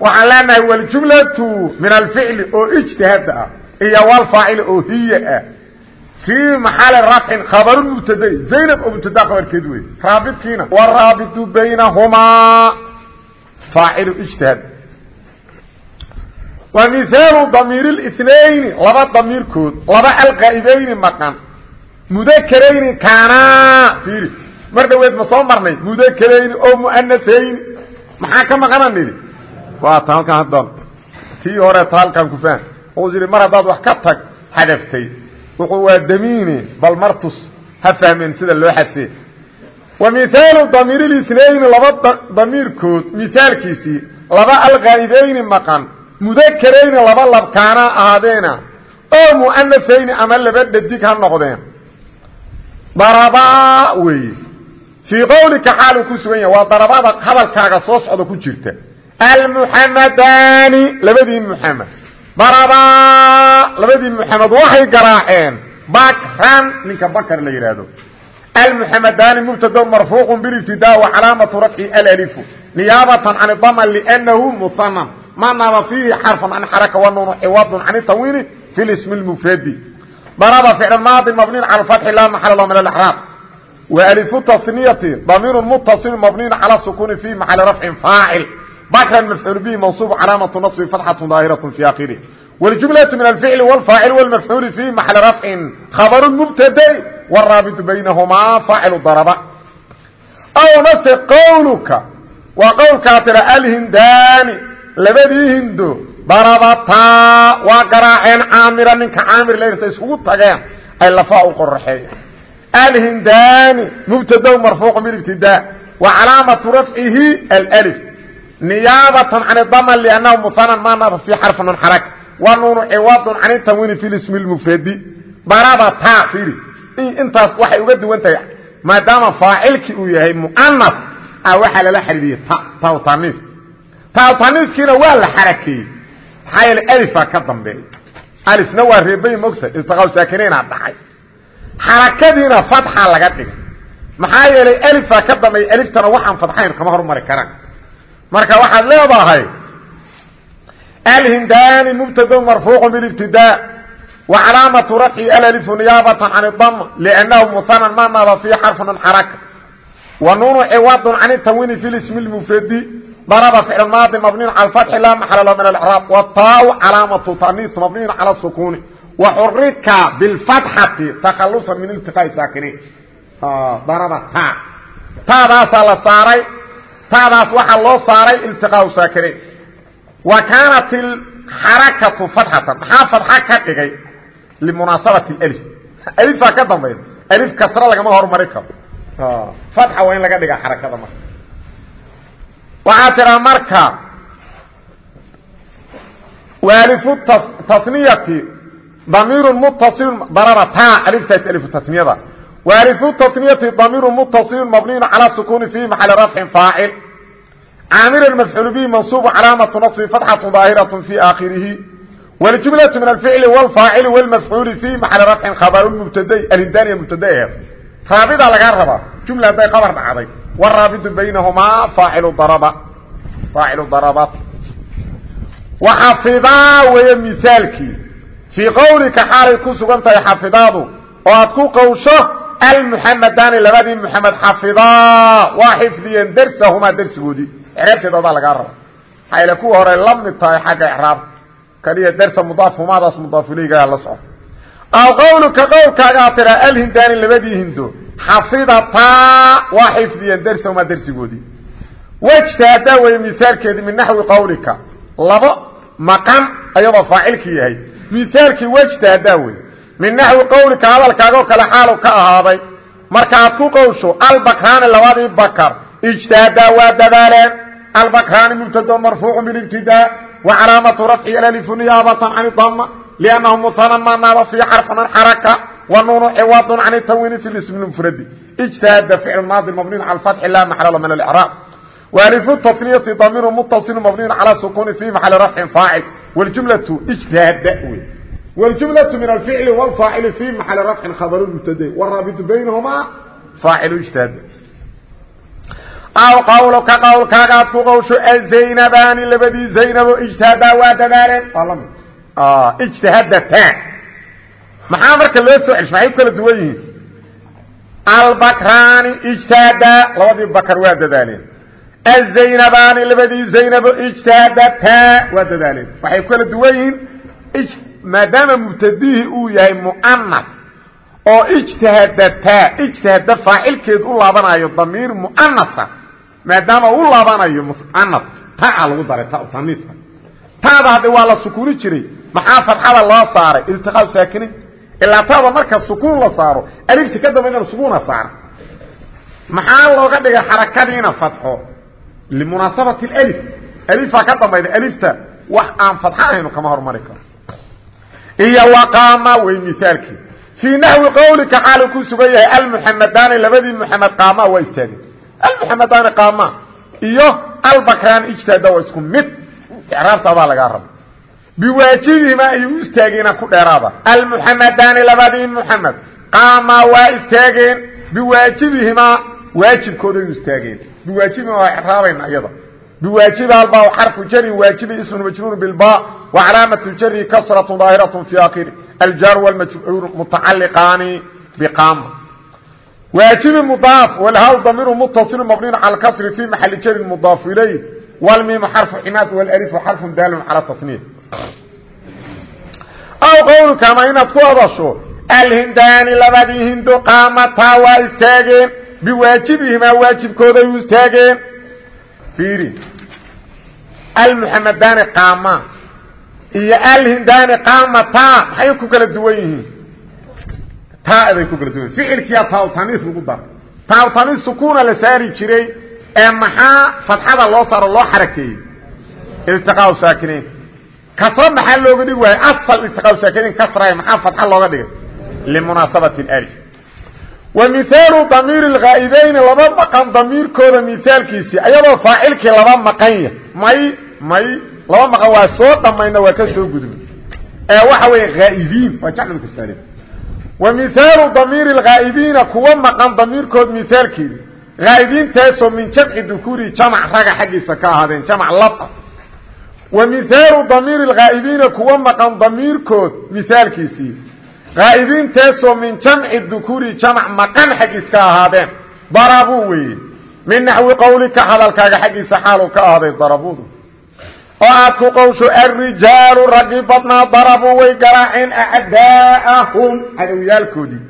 waxaan leenahay waljumlatu min alficli oo ijtihaad ah iyo walfaacil oo hiya ah fii maxali rafcin khabaru mubtaday zaynab oo mubtada khabarkeed wey raabidkiina waraabitu baynahumaa faacilu ijtihaad wa mihaalu damiir الاثنayni laba damiirkood laba alqaa'ibayni maqan mudakrayni kaana iiri mar dhaweed ma soo marnay mudakrayni oo muanasayni maxaa ka maqana nidhi waa ta halkan hadda tii hore ta halkan ku faham wuxuu yidhi mar haddaad wax ka tag xadaftay wuxuu waa damiine bal martus ha fahmeen sida loo xadfee wa mihaalu damiir اlisnayni laba damiirkood misaalkiisii laba alqaa'ibayni maqan mudakrayni laba labkaana ahaadeena oo muanasayni ama laba dhadig ha noqdeen. Darabaa weeye fii qowlika xaaluu ku sugan yahay waa darabada hadalkaaga soo socda ku jirta. Almuxamadaani labadii muxamed darabaa labadii muxamed waxay garaaceen. Bakran ninka bakr la yidhaahdo almuxamadaani mubtado marfuuq bilibtidaa wa calaamatu rafci alalifu. Niyaabatan can dama lnahu muhanan ma naaba fiihi xarfan can xaraka wanuunu ciwadun can tanwiini fi lismi lmufradi ضرب فعل ماضي مبني على الفتح لا محل له من الإعراب وألف التصنية ضمير متصل مبني على السكون في محل رفع فاعل بكرا مفعول به منصوب علامة نصب فتحة ظاهرة في آخره والجملة من الفعل والفاعل والمفعول في محل رفع خبر مبتدا والرابط بينهما فاعل ضرب أو نس قولك وقولك ترى الهندان labadii hindo darabataa waa garaaceen caamira ninka caamir layrta iskugu tageen ay lafaa u qoraxeeya alhindaani mubtadaw marfuuq midibtidaa wa calaamatu rafcihi alf niyaabatan can idama liannahu muhanan maa naaba fii xarfi nun xarak wa nuunu ciwadun can itamwiini fi lismi lmufradi darabata firi intaas waxay uga duwan tahay maadaama faacilkii uu yahay muanaf ah waxaa lala xidhiidiyey t tawtanis tawtaniskiina waa la xarakeeyey maxaa yeele ka dambeeya alifna waa reebay mogta iltiqaa saakinaynaa dhacay. Xarakadiina fatxa laga dhigay. Maxaa yeelay alifaa ka dambeeya aliftana waxaan fadxayn kama hormari karaan marka waxaad leedahay alhindani mubtado marfuuq bilibtidaa wa calaamatu rafci alalifu niyaabatan can dama lnahu muhanan ma naba fi xarfun xaraka. Wa nuunu ciwadun can tanwiini fi lismi lmufradi daraba ficl maadi mabniyn cala fatxi laa maxala lahu min alcraab wataau calaamatu taniis mabniyn cala sukuuni. Waxurika bilfatxati takhalusan min iltiqaa'i saakiniin daraba ta taadaasaa la saaray. Taadaas waxaa loo saaray iltiqaau saakiniin wa kaanat ilxarakatu fatxatan maxaa fatxa ka dhigay? Limunaasabati alif alifaa ka dambayda alif kasra lagama hormari karo. Fatxa waa in laga dhiga xarakada marka waxaa tiraa marka waalifu tasniyati damiiru mutaصil daraba ta aliftaas alifu tasniyada waalifu tasniyati damiiru mutaصilu mabniyu calى sukuni fi maxali rafcin faacil caamir mafcuul bihi mansuub calaamatu naصbi fatxatu daahiraة fi aakhirihi wاljumlaة min alficli wاlfaacili wاlmafcuuli fi maxali rafcin khabar mubtadai alhindaniya mubtadahe raabida lagaa rabaa jumla hadday qabar dhacday wraabidu baynahumaa faacilu daraba faacilu darabat waxafidaa weeye misaalkii fii qowlika xaalay ku sugan tahay xafidaadu oo aad ku qowsho almuxamadaani labadii muxamed xafidaa waa xifdiyeen dersahumaa dersigoodii icraabteeda adaa lagaa raba maxaa ile kuwa hore la mid tahay xagga icraab kaliya dersa mudaaf humaadaas mudaaf ilaygaa la soco aw qowluka qowlkaaga aad tiraa alhindaani labadii hindo xafidataa waa xifdiyeen dersahumaa dersigoodii wejtaadaa weye misaalkeedii min naxwi qowlika labo maqan ayadoo faacilkii yahay misaalkii wejtaadaa wey min naxwi qowlika hadalkaagoo kale xaalu ka ahaaday markaaad ku qowsho albakraani labadii bakar ijtaadaa waa dadaaleen albakraani mubtado marfuucu bilibtidaa wa calaamatu rafci alalifu niyaabatan can dama لأنه mتnmnaaba في xرفa xركة wnun cwad can التwin في اسم mfradi اجتhada فicل maadi mbنiy عaلى الفaتح la mxll min الإعrاab وألف التثنيةi dmir mتصل mbنiy عalى sukun في mحaل رفع فاacل واjملة اجتhaada واjملة min الفiعل والفاacل في mحaل رفع khaبر mبtd والraaبط baynهmaa فاacل اجتhad aw qwl ka qwlkaagaad ku qwsho aزaynabani labadii زaynabo اجتhaada waa dadaaleen waa la mid ijtihadata maxaa marka loo soo celish maxay ku kala duwan yihiin. Albakraani ijtihaadaa labadii bakr waa dadaaleen. Azaynabaani labadii zaynabo ijtihadata waa dadaaleen. Waxay kala duwan yihiin. Maadaama mubtadihii uu yahay muanas oo ijtihadata ijtihada faacilkeed u laabanayo damiir muanasa maadaama u laabanayo muanas taa lagu daray taniiska taada hadde waa la sukuuni jiray maxaa fadxada loo saaray? Iltiqaa saakinin ilaa taada marka sukuun la saaro alifti ka dambaydana sukuuna saara maxaa looga dhigay xarakadiina fadxo limunaasabati alif alifaa ka dambayda alifta wax aan fadxo ahaynu kama hormari karo. Iyo waqaama wey misaalkii. Fii naxwi qawlika xaalu ku sugan yahay almuxamadaani labadii muxamed qaama waa istaageen almuxamadaani qaama iyo albakraan ijtaada waa isku mid. Icraabtaadaa lagaa raba biwaajibihimaa ay u istaageena ku dheeraada. Almuxamadaani labadii muxamed qaamaa waa istaageen biwaajibihimaa waajibkooda ay u istaageen. Biwaajibihima waa icraabayna iyada biwaajib albaa xarfu jarin waajibi ismun majruurun bilba wa calaamatu jari kasratu daahiratu fi akhiri aljaar wاlmajruur mutacaliqaani biqaama. Waajibi mudaaf wlhaw damiru mutasilu mabniin cala kasri fi maxali jarin mudaafu ilayh wlmiimu xarfu cimaad wlalifu xarfu daalun cala tasniif aw qawlka ama inaad ku hadasho alhindaani labadii hindo qaamataa waa istaageen biwaajibihimaa waajibkooday u istaageen fiiri almuxamadaani qaama iyo alhindaani qaamataa maxay ku kala duwan yihiin? Taaday ku kala duwan. Yihin ficilkiyaa taawtaniis lagu dara taawtaniis sukuuna la saari jiray ee maxaa fadxada loo saaro loo xarakeeyey iltiqaa saakinayn kasra maxaa looga dhigi waayey asal intiqaawshaakadin kasrae maxaa fadxa looga dhigay? Limunaasabatin ali wa mihaalu damiiri lghaa'ibayni lama maqan damiirkooda mihaalkiisii ayadoo faacilkii laba maqan ya may may laba maqan waa soo dhammayna waa ka soo gudbay ee waxa weeye haa'ibiin waa jaclku saalim wa mihaalu damiiri lghaa'ibiina kuwa maqan damiirkood mihaalkiidi haa'ibiintaasoo min jamci dukuri jamac raga xaggiisa ka ahaadeen jamac laba wamihaalu damiiri lghaa'ibiina kuwa maqan damiirkood mihaalkiisii haa'ibiinteesoo min jamci dukuri jamc maqan xaggiiska ahaadeen. Darabuu weeye. Min naxwi qowlika hadalkaaga xaggiisa xaaluu ka ahaaday darabudu. Oo aad ku qowsho alrijaalu raggi badnaa darabuu way garaaceen acdaa'ahum cadowyaalkoodii.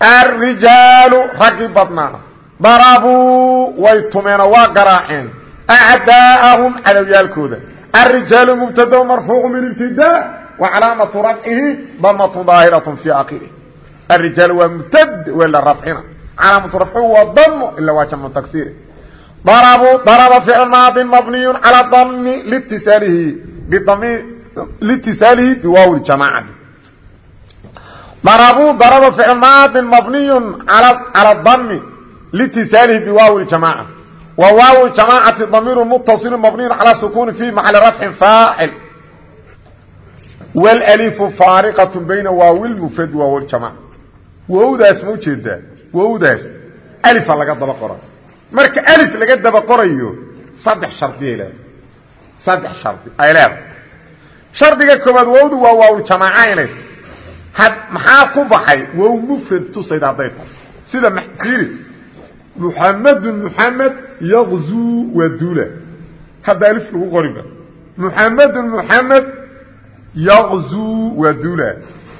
Alrijaalu raggi badnaa. Darabuu way tumeenoo waa garaaceen acdaa'ahum cadowyaalkooda arijaalu mubtado marfuuqu min ibtida wa calaamatu rafcihi damatun daahiraة fii akhirih arijaalu waa mubtad waa la rafcina calaamatu rafcihu waa damo ila waa jamcu taksiiri darabuu daraba ficl maadin mabniyu calaa dami litisaalihi bidami litisaalihi biwaawi jamaacati darabuu daraba ficl maadin mabniyu calaa dami litisaalihi biwaawi ljamaacati waaw jamaacati damiir mutaصil mabniy calى sukuni fi maxali rafci faacil wllifu faariqaة bayna waawi mufrad waaw jamac wowdaas ma ujeedaa wowdaas alifa laga daba qoray marka alif laga daba qorayo saddex shardiay leedahay saddex shardi ay leedahay shardiga koobaad wowdu waa waawljamaaca inay had maxaa ku baxay wow mufrad tusayd hadday tahay sida iri muxamedun muxamed yaqzuu waa duula hadda alif lagu qoriba muxamedun muxamed yaqzuu waa duula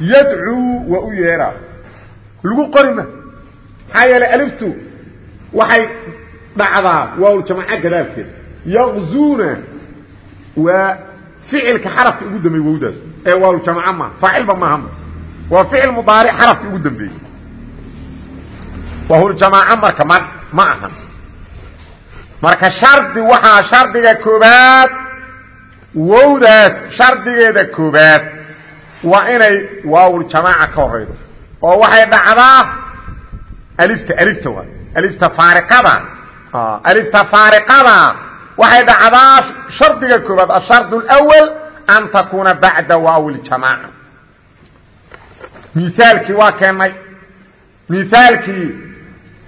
yadcuu waa u yeeraa lagu qorima maxaa yeelay aliftu waxay dhacdaa waawljamaaca gadaalkeeda yaqzuuna waa ficilka xarafka ugu dambeeye wowdaas ee waawljamaaca maaha faacilba maaha waa ficil mudaaric xarafka ugu dambeeyey wahuljamaac marka m ma aha marka shardi waxaa shardiga koobaad wowdaas shardigeeda koobaad waa inay waawuljamaaca ka horaydo oo waxay dhacdaa alifta alifta waay alifta faariqada alifta faariqada waxay dhacdaa shardiga koobaad ashard اlأwal an takuuna bacda waawiljamaaca miaalkii waa keenay miaalkii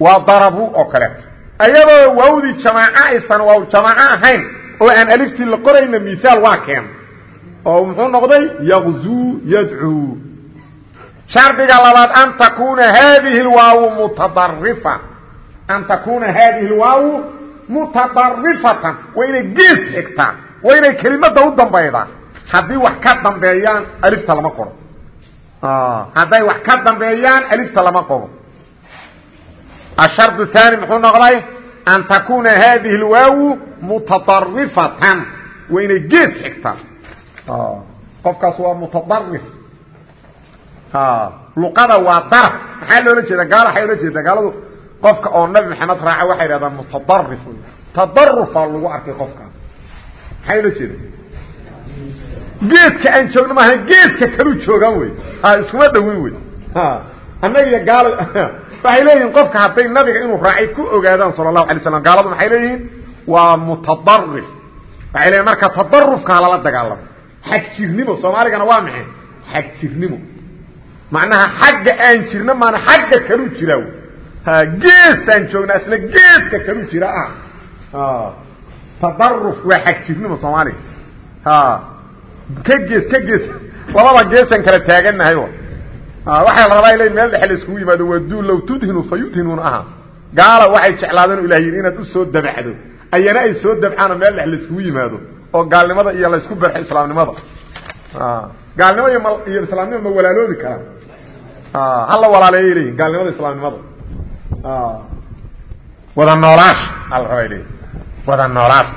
waa darabu oo kaleeto ayadoo waawdii jamaaco aysan waaw jamaaco ahayn oo aan aliftii la qorayna miaal waa keen. Oo muxuu noqday? Yaqzuu yadcuu shardiga labaad an takuna haadihi lwaawu mutadarifa an takuna haadihi lwaawu mutadarifatan waa inay gees xigtaa waa inay kelimada u dambaydaa haddii wax ka dambeeyaan alifta lama qoro. Hadday wax ka dambeeyaan alifta lama qoro الشharد الثاني مxuu noqday an takuna hadihi اlwaaw mutaطarifatan waa inay gees xigtaa qofkaas waa mutaطarif luqada waa darf maxaa loola jeeda gaal waxay ola jeeda gaaladu qofka oo nabi maxamed raaca waxay dhahdaan mutaطarif tadarufaa lagu arkay qofkaas maxay ola jeeda geeska aan joogno maaha geeska kalu joogaan wey iskuma dhawin wey annaga iyo gaal waxay leeyihiin qofka hadday nabiga inuu raacay ku ogaadaan sal الlahu alay slam gaaladu maxay leeyihiin? Waa mutadarif waxay leeyiin marka tadarufka halala dagaalamo. Xagjirnimo soomaaligana waa maxay? Xagjirnimo macnaha xagga aan jirno maana xagga kalu jiraa ha geesaan joognaa isla geeska kalu jira ah. Tadaruf waa xagjirnimo soomaaliga ka gees ka gees. Labada geesaan kala taagannahay waxaa la rabaa ila meel dhexe la iskugu yimaado waa duul low tudhinu fa yudhinuuna aha. Gaala waxay jeclaadeen yidhi inaad u soo dabacdo ayana ay soo dabcaanoo meel dhex la iskugu yimaado oo gaalnimada iyo laysku berxo islaamnimada. Gaalnimo iyo islaamnimo ma walaaloobi karaan. Hala walaaleeyay leeyihiin gaalnimada islaamnimada. Wada noolaash rabaa leeyihiin wada noolaash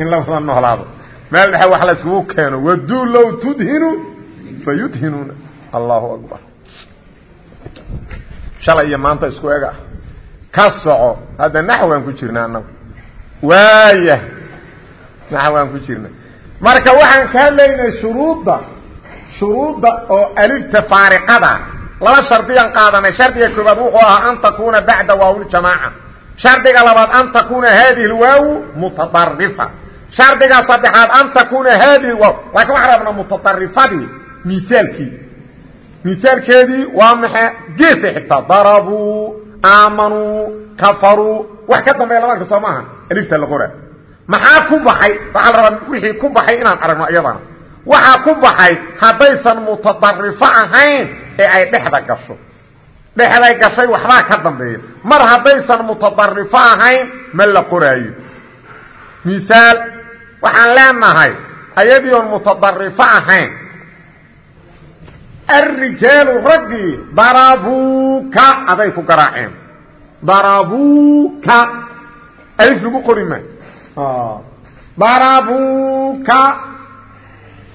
in la wada noolaado. Meel dhexe wax la iskugu keeno waduul low tudhinu fa yudhinuuna. Allahu akbar shalay iyo maanta isku eg ka soco hadda naxwaan ku jirna annagu. Waaya naxwaan ku jirna marka waxaan ka hadlaynay shuruudda shuruudda oo alifta faariqada laba shardiyaan qaadanay. Shardiga koobaad wuxuu ahaa an takuna bacda waawljamaaca shardiga labaad an takuna hadihi lwaawu mutaarifa shardiga saddexaad an takuna hadihi waaw laakiin waxaan rabnaa mutaarifadii misaalkii misaalkeedii waa maxe geesay xigtaa. Darabuu aamanuu kafaruu. Wax ka dambeeya laba arka soo maaha. Alifta la qora maxaa ku baxay? Waxaa la rabaa wixii ku baxay inaan aragno iyadana. Waxaa ku baxay haddaysan mutadarifo ahayn ee ay dhexda gasho. Dhexday gashay waxbaa ka dambeeya. Mar haddaysan mutadarifo ahayn ma la qoraayo. Miaal waxaan leenahay ayadii oon ahayn alrijaalu raggii darabuuka aday ku garaaceen darabuuka alif lagu qori ma darabuuka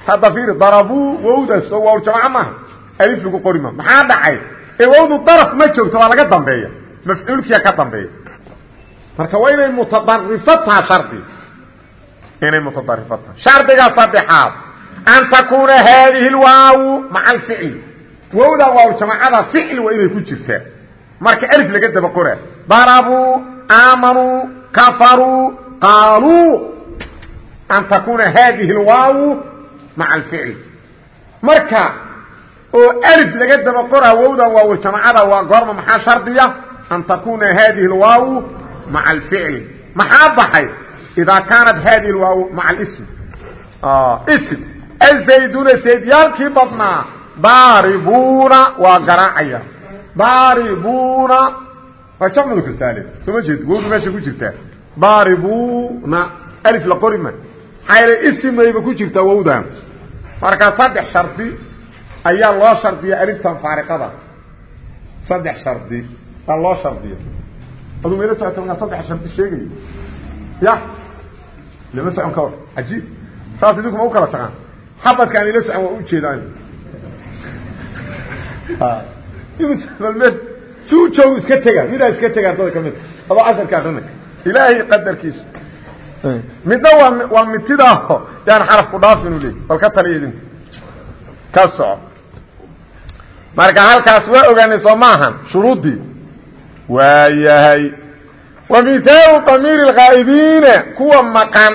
hadda fiiri darabuu wowdaas oo waaw jamaaca maaha alif lagu qori ma maxaa dhacay ee wowdu daraf ma joogto waa laga dambeeya mafcuulkiya ka dambeeya marka waa inay mutadarifo taha shardi inay mutadarifo taha shardiga saddexaad an takuuna haadihi waaw maca alficli wowdan waaw jamacada ficl waa inay ku jirtaa marka alif laga daba qora darabuu aamanuu kafaruu qaaluu an takuuna haadihi waaw maca alficli marka oo alif laga daba qoraa wowdan waaw jamacada waa goorma maxaa shardiya? An takuuna haadihi waaw maca alficli maxaa baxay? Idaa kaanat haadihi waaw maca sm azayduna saydyaalkii badnaa daaribuna waa garaacaya. Daaribuna waa jamcdu kasaale soo ma jeed wowdu meesha ku jirtaa daaribuna alif la qori ma. Maxaa yale ismayba ku jirtaa wowdan marka saddex shardi ayaa loo shardiya aliftan faariqada. Saddex shardi aa loo shardiya. Aduu mayla socota markaa saddex shardi sheegayo ya lama socon ka war cajiib. Saas idinkuma u kala taqaan xabadka aan ila socon waa ujeedaan balme si u joogu iska tega midaa iska tega ardada ka mid adoo casharka akrina ilaahay qadarkiisa midna waa waa mitidaaho yaan xaraf ku dhaaf inuu leey bal ka taliya idinku ka soco. Marka halkaas waa ogaanay soo maahan shuruuddii waa yahay wa mihaalu damiiri اlghaa'ibiina kuwa maqan.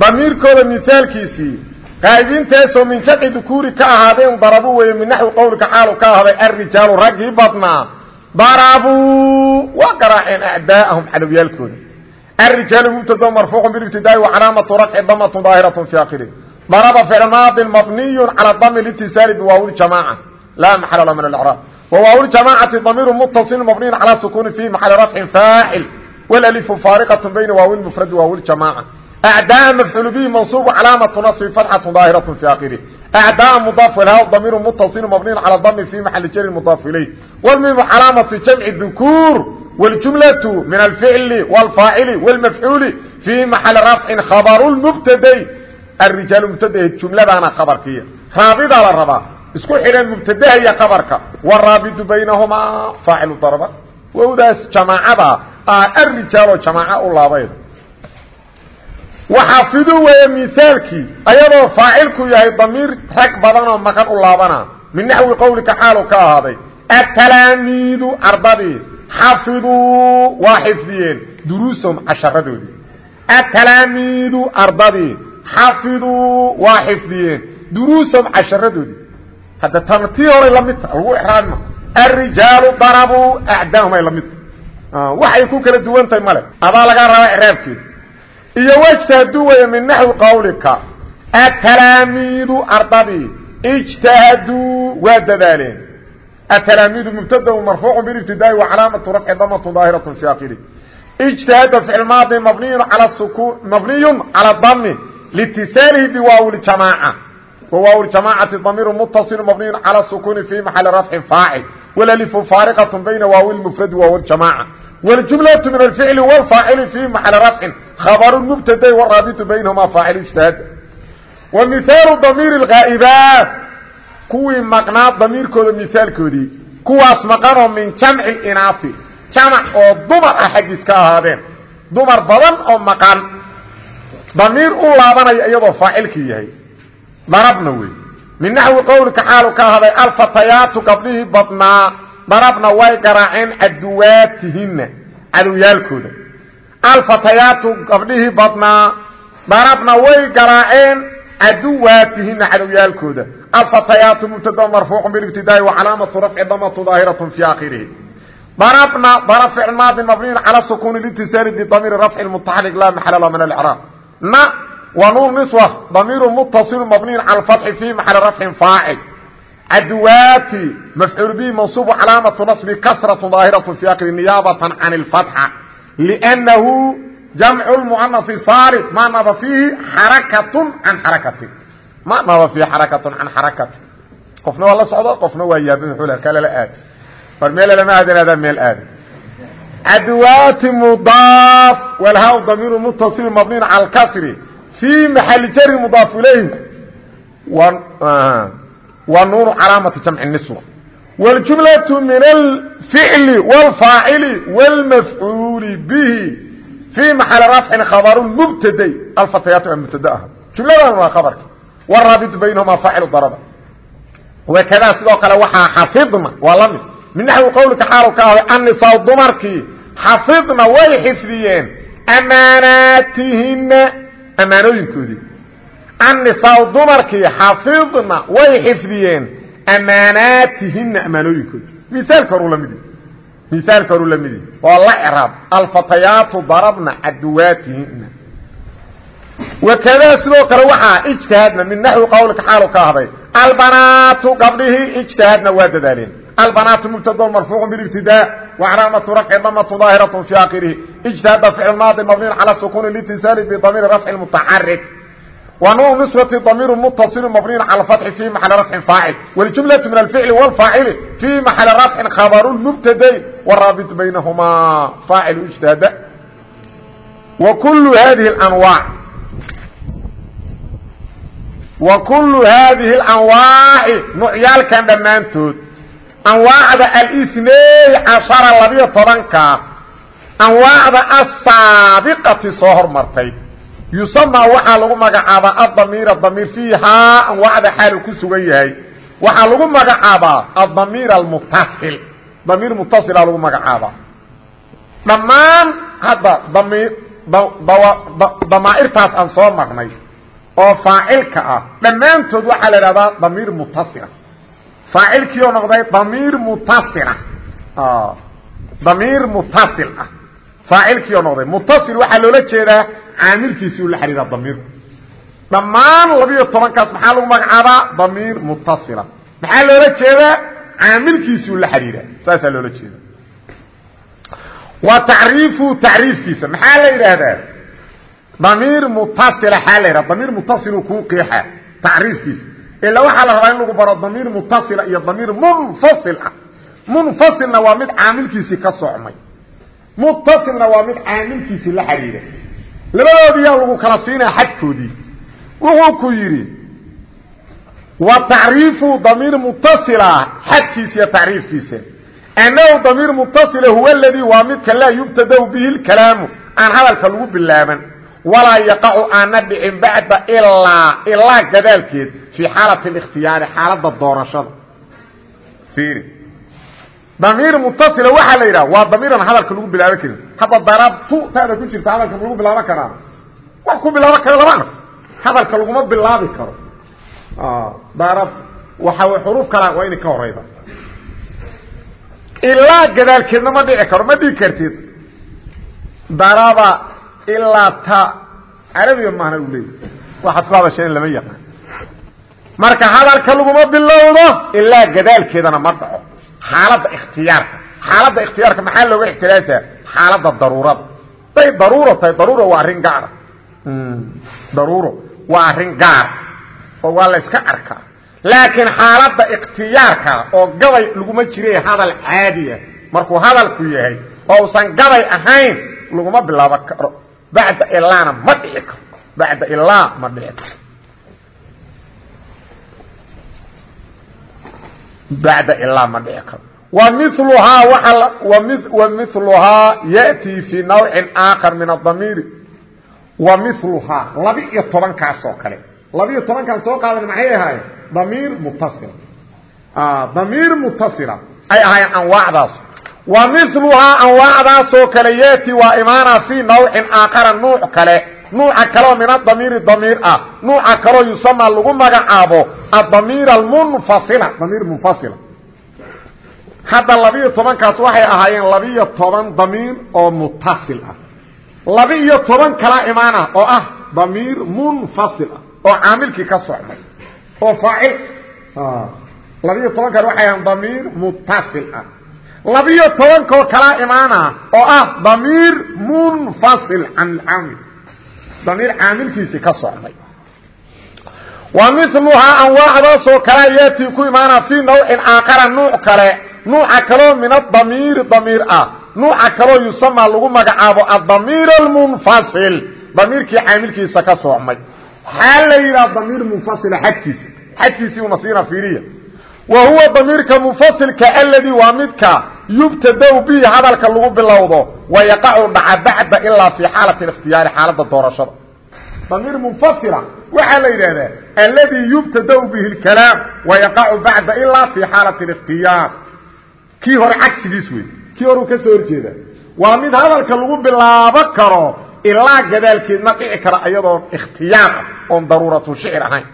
Damiirkooda mihaalkiisii qaa'idintaasoo min jamci dukuuri ka ahaadeen darabu weeye min naxwi qowlka xaalu ka ahday arrijaalu raggii badnaa. Darabuu waa garaaceen acdaa'ahum cadowyaalkooda arrijaalu mubtado marfuuqun bilibtidaa'i wa calaamatu rafci damatun daahiratun fii aakhirih daraba ficl maadin mabniyun calaa dami litisaali biwaawuljamaaca laa maxala la min alcraab wa waawuljamaacati damiiru muttasilun mabniyun calaa sukuuni fii maxali rafcin faacil. Walalifu faariqatun bayna waawilmufradi waawuljamaaca وواو الجماعة اعداء مفعول به منصوب علامة نصب فتحة ظاهرة في اخره اعداء مضاف له ضمير متصل مبني على الضم في محل جر مضاف اليه والميم علامة جمع الذكور والجملة من الفعل والفاعل والمفعول في محل رفع خبر المبتدي الرجال مبتدي الجملة انا خبر فيها رابط على الربا isku xidhan mubtadaha iyo qabarka waraabitu baynahumaa faacilu darba wowdaas jamaacada ah arijaalo jamaaca u laabayd waxaafidu weeye misaalkii ayadoo faacilku yahay damiir rag badan oo maqan u laabana. Min naxwi qowlika xaalu ka ahaaday atalaamiidu ardadii xafiduu waa xifdiyeen duruusahum casharadoodii atalaamiidu ardadii xafiduu waa xifdiyeen duruusahum casharadoodii hadda tan tii horay la midta lagu exraabima alrijaalu darabuu iyo wejta hadduu weeye min naxwi qawlika atalaamiidu ardadii ijtahaduu waa dadaaleen. Atalaamiidu mubtadau marfuucu bilibtidaa'i wa calaamatu rafci damatu daahiratu shaakiri ijtahada ficil maadi mabniy al mabniyun cala dami liitisaalihi biwaawi ljamaaca wa waawi ljamaacati damiiru mutasilu mabniyun cala sukuuni fii maxali rafcin faacil. Walalifu faariqatu bayna waawi lmufradi waawi ljamaaca والجملة من الفعل والفاعل في محل رفع خبر المبتدا والرابط بينهما فاعل اجتهاد ومثال ضمير الغائبات كوي مقناة ضمير كود مثال كودي كواس مقنو من جمع الإناث جمع او دمر أحجز كهذين دمر بضن او مقان ضمير الله بنا يضو فاعل كيهي darabna wey min naxwi qowlika xaalu ka haday alfatayaatu gabdhihii badnaa darabna way garaaceen caduwaatihina cadowyaalkooda alfatayaatu gabdhihii badnaa darabna way garaaceen caduwaatihina cadowyaalkooda alfatayaatu mubtada marfuuc biاbtidaai wacalaamatu rafci damatu daahiraة fi akhirihi darabna darab ficl maadi mabniyin cala sukuuni litisaali bidamiiri rafci mutaxaliq laa maxalala min alcraab na wa nuun niswa damiiru mutasilu mabniyin cala fatxi fii maxali rafcin faacil caduwaati mafcuul bihi mansuub calaamatu naصbi kasraة ظaahiraة fi akri niyaabaة can اfatxa lأnnahu jamcu muanafi saalim ma naba fiihi xarakaة can xarakati ma naba fiihi xarakaة can xarakati qofna waa la socda qofna waa yaaba mxuul kalala aadi war meel lama aadin adaa meel aadi caduwaati mudaaf walhaa damiiru mutaصil mabniin calى اkasri fii maxali jari mudaaf ilayh waa nuunu calaamati jamci niswa wاljumlaةu min alficli wاlfaacili wاlmafcuuli bihi fii maxali rafcin khabaru mubtaday alfatayaat waa mubtada ah jumladan waa khabarki waraabit baynahumaa faacilu daraba wakadaa sidoo kale waxaa xafidna waa la mid min naxwi qowlika xaalu ka ahday annisaa dumarkii xafidna way xifdiyeen amaanaatihina ammaanooyinkoodii annisaa dumarkii xafidna way xifdiyeen amaanaatihina ammaanooyinkooda miaalka horu lamidi miaalka horu lamidi waa la craab alfatayaatu darabna caduwaatihina wakadaa sidoo kale waxaa ijtihaadna min naxwi qawlika xaalu ka ahday albanaatu gabdhihii ijtihaadna waa dadaaleen albanaatu mubtado marfuucu biibtidaa wacalaamatu rafci damatu daahiraة fi akhirihi ijtihaada ficl maadi mabniin calى sukuni litisaali bdamiiri rafci mutacarid ونوع نسوة ضمير متصل مبني على الفتح في محل رفع فاعل والجملة من الفعل والفاعل في محل رفع خبر المبتدا والرابط بينهما فاعل اجتهاد وكل هذه الأنواع وكل هذه الأنواع نوعيال كان دمانتود أنواع الاثنين عشر لبية طبنكا أنواع السابقة صهر مرتين yusamaa waxaa lagu magacaabaa adamiira damiir fiihaa anwaacda xaalu ku sugan yahay. Waxaa lagu magacaabaa adamiir almutasil damiir mutasila lagu magacaabaa. Dhammaan hadda damiir damaa'irtaas aan soo marnay oo faacilka ah dhammaantood waxaa la idhahdaa damiir mutasila faacilkii oo noqday damiir mutasila damiir mutasil ah faacilkii oo noqday. Mutasil waxaa loola jeedaa caamilkiisii u la xidhiira damiirku dhammaan labiyo tobankaas maxaa lagu magacaabaa? Damiir mutasila maxaa loola jeedaa? Caamilkiisii u la xidhiira saasaa loola jeeda wa tacriifu tacriifkiisa. Maxaa la yidhaahdaa? Damiir mutasila xaa la yidhahda damiir mutasilu kuu qiixa tacriifkiisa. Ilaa waxaa la rabaa in lagu baro damiir mutasila iyo damiir munfasil ah. Munfasilna waa mid caamilkiisii ka socmay muttasilna waa mid caamilkiisii la xidhiira labadoodii yaa lagu kala siinaa xadkoodii. Wuxuu ku yidhi wa tacriifu damiir mutasila xadkiisa iyo tacriifkiisa. Annahu damiir mutasila huwa aladii waa midka laa yubtadau bihi lkalaamu aan hadalka lagu bilaaban walaa yaqacu aana dhicin bacda ilaa ilaa gadaalkeed fii xaalati اlikhtiyaari xaaladda doorashada damiir mutasila waxaa la yidhaha waa damiiran hadalka lagu bilaaban karin. Hadda darabtu taada ku jirta hadalka ma lagu bilaaban karaa. Wax ku bilaaban kara lama arko. Hadalka laguma bilaabi karo. Darab waxa w xuruuf kala waa inay ka horeyda. Ilaa gadaalkeedna ma dhici karo ma dhigi kartid. Daraba ilaa ta carabiga maahna u leeyahy waxaad ku hadasheen lama yaqaan. Marka hadalka laguma bilowdo ilaa gadaalkeedana ma dhaco xaaladda ikhtiyaarka. Xaaladda ikhtiyaarka maxaa looga ixtiraasaa xaaladda daruurada. Day daruuro tahay. Daruuro waa arrin gaara daruuro waa arrin gaara oo waa la yska arkaa. Laakiin xaaladda ikhtiyaarka oo gabay laguma jire hadal caadiya markuu hadalku yahay oo usan gabay ahayn laguma bilaabo karo. Bacda ilaana ma dhici karo bacda ilaa ma dhici karo bacda ilaa ma dhici karo. Wa miluhaa yأtii fii nawcin aakhar min adamiiri wa miluhaa laba-iyo tobankaas oo kale. Laba-iyo tobankaan soo qaadan maxay ahaayeen? Damiir mutasila damiir mutasila ay ahaayeen anwaacdaas. Wa miluhaa anwaacdaasoo kale yأtii waa imaana fii nawcin aakhara nuuc kale nuuca kaleo min adamiiri damiir ah. Nuuca kaloo yusamaa lagu magacaabo adamiir almunfasila. Damiir munfasila. Hadda labiiyo tobankaas waxay ahaayeen labiiyo toban damiir oo mutasil ah. Laba-iyo toban kala imaana oo ah damiir munfasil ah oo caamilkii ka socmay oo faacil. Labiyo tobankan waxay ahaan damiir mutasil ah. Labiyo tobankoo kalaa imaana oo ah damiir damiir caamilkiisii ka socday. Wa miluhaa anwaacdaasoo kalea yaatii ku imaana fii nawcin aakhara nuuc kale. Nuuca kaloo min adamiiri damiir ah. Nuuca kaloo yusamaa lagu magacaabo adamiir almunfasil damiirkii caamilkiisa ka soocmay xaa la yidhaha damiir munfasila xadkiisa. Xadkiisii una siina fiiriya. Wa huwa damiirka munfasilka aladii waa midka yubtadau bihi hadalka lagu bilowdo wa yaqacu dhaca bacda ilaa fii xaalati اkhtiyaari xaalada doorashada damiir munfasila waxaa la yidhahdaa aladii yubtadau bihi اkalaam wa yaqacu bacda ilaa fii xaalati اkhtiyaar kii hore cagsigiis wey kii hore u ka soo horjeeda waa mid hadalka lagu bilaabo karo ilaa gadaalkeed ma dhici kara iyadoon ikhtiyaar ah oon daruuratu shicir ahayn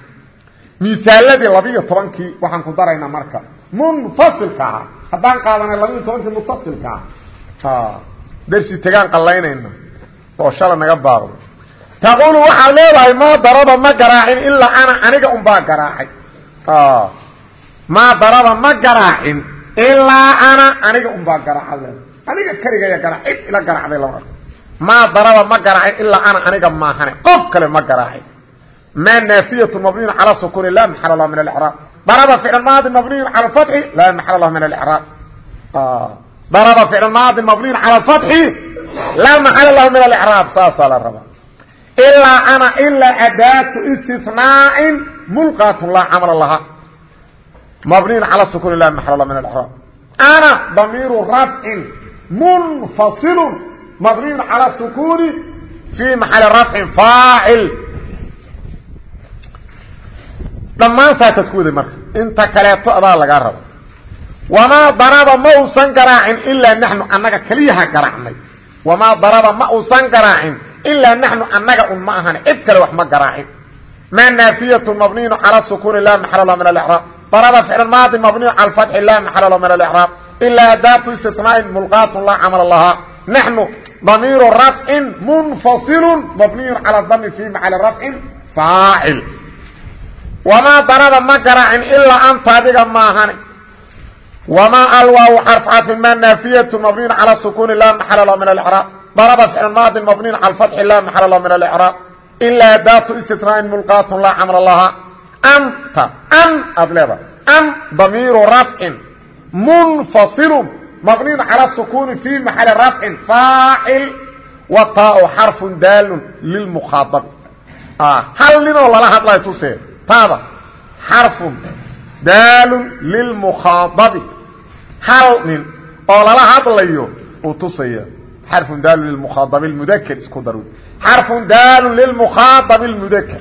misaaladii labiiyo tobankii waxaan ku daraynaa marka munfasilka ahaa haddaan qaadanay labiiyo tobankii mutasilkaa ah. darsi tagaan qallaynayna oo naga baaro taqulu waxaad leedahay maa daraba ma garaacin ilaa ana aniga unbaa garaacay maa daraba ma garaacin ilaa ana aniga unbaa garaacaad leedahay aniga keligaya garaa ila garaacday lama arko daraba ma garaacin ilaa ana aniga maahane. Qof kale ma garaacin maa naafiyatu mabniun calaa sukuuni laa maxala lah min alcraab daraba ficl maadi mabniy calى اfatxi laa maxal lah min اlcraab daraba ficl maadi mabniy calى اfatxi laa maxal lahu min اlcraab saasaa la rabaa ilaa ana ilaa adaatu istinaaءi mulqaat laa camala laha mabniy calى sukuni la maxal lah min اlcraab ana damiiru rafcin munfasil mabniy calى sukuni fii maxali rafcin faacil dhammaan saasaad ku waday marka inta kaleeto adaa lagaa rabo. Wamaa daraba ma usan garaacin ilaa naxnu annaga keliyaha garaacnay. Wamaa daraba ma usan garaacin ilaa naxnu annaga un ma ahane cid kale wax ma garaacin. Maa naafiyatu mabniyun cala sukuni laa maxal lah min alcraab daraba ficl maadi mabniyu cala fatxi laa maxal lah min alcraab ilaa adaatu istitnaain mulqaatun laa camala lahaa. Naxnu damiiru rafcin munfasilu mabniyu cala dami fi maxali rafcin faacil wamaa daraba ma garaacin ilaa anta adiga maahane wamaa alwaaw xarf xarfin ma naafiyatu mabniyn calى sukuni laa maxala min alcraab daraba ficl maadin mabniyn cala fatxi laa maxala min alcraab ilaa daatu istitnaain mulqaatun laa camla lahaa anta an aad leedahay an damiiru rafcin munfasilu mabniyn calى sukuni fi maxali rafcin faacil wa xarfun daalun lilmukhaadabi hal ninoo lala hadlayo tusee taada xarfun daalun lilmukhaadabi hal nin oo lala hadlayo uu tusaya xarfun daalun lilmukhaadabi اlmudakr isku dar xarfun daalun lilmukhaadabi اlmudakr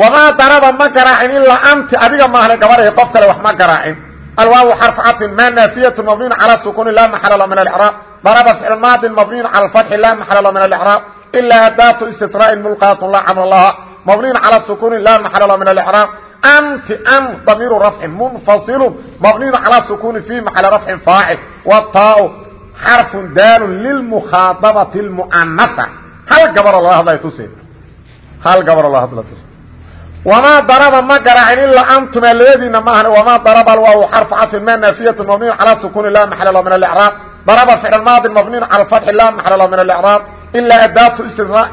wamaa daraba ma garaacin ilaa anti adiga maahle gabarhay qof kale wax ma garaacin. Alwaawu xarfu cadfin maa naafiyatu mabniyun calaa sukuuni laa maxala la min alcraab daraba ficil maadin mabniyun cala alfatxi laa maxala la min alcraab ilaa adaatu istinaain mulqaatun laa camra laha مبني على السكون لا محل له من الإعراب أنت أن ضمير رفع منفصل مبني على السكون في محل رفع فاعل والطاء حرف دال للمخاطبة المؤنثة هل قبر الله هذا يتوسي هل قبر الله هذا يتوسي وما ضرب ما قرع إلا أنتم الذين ما وما ضرب الواو حرف عطف ما نافية مبني على السكون لا محل له من الإعراب ضرب فعل الماضي مبني على الفتح لا محل له من الإعراب إلا أداة استثناء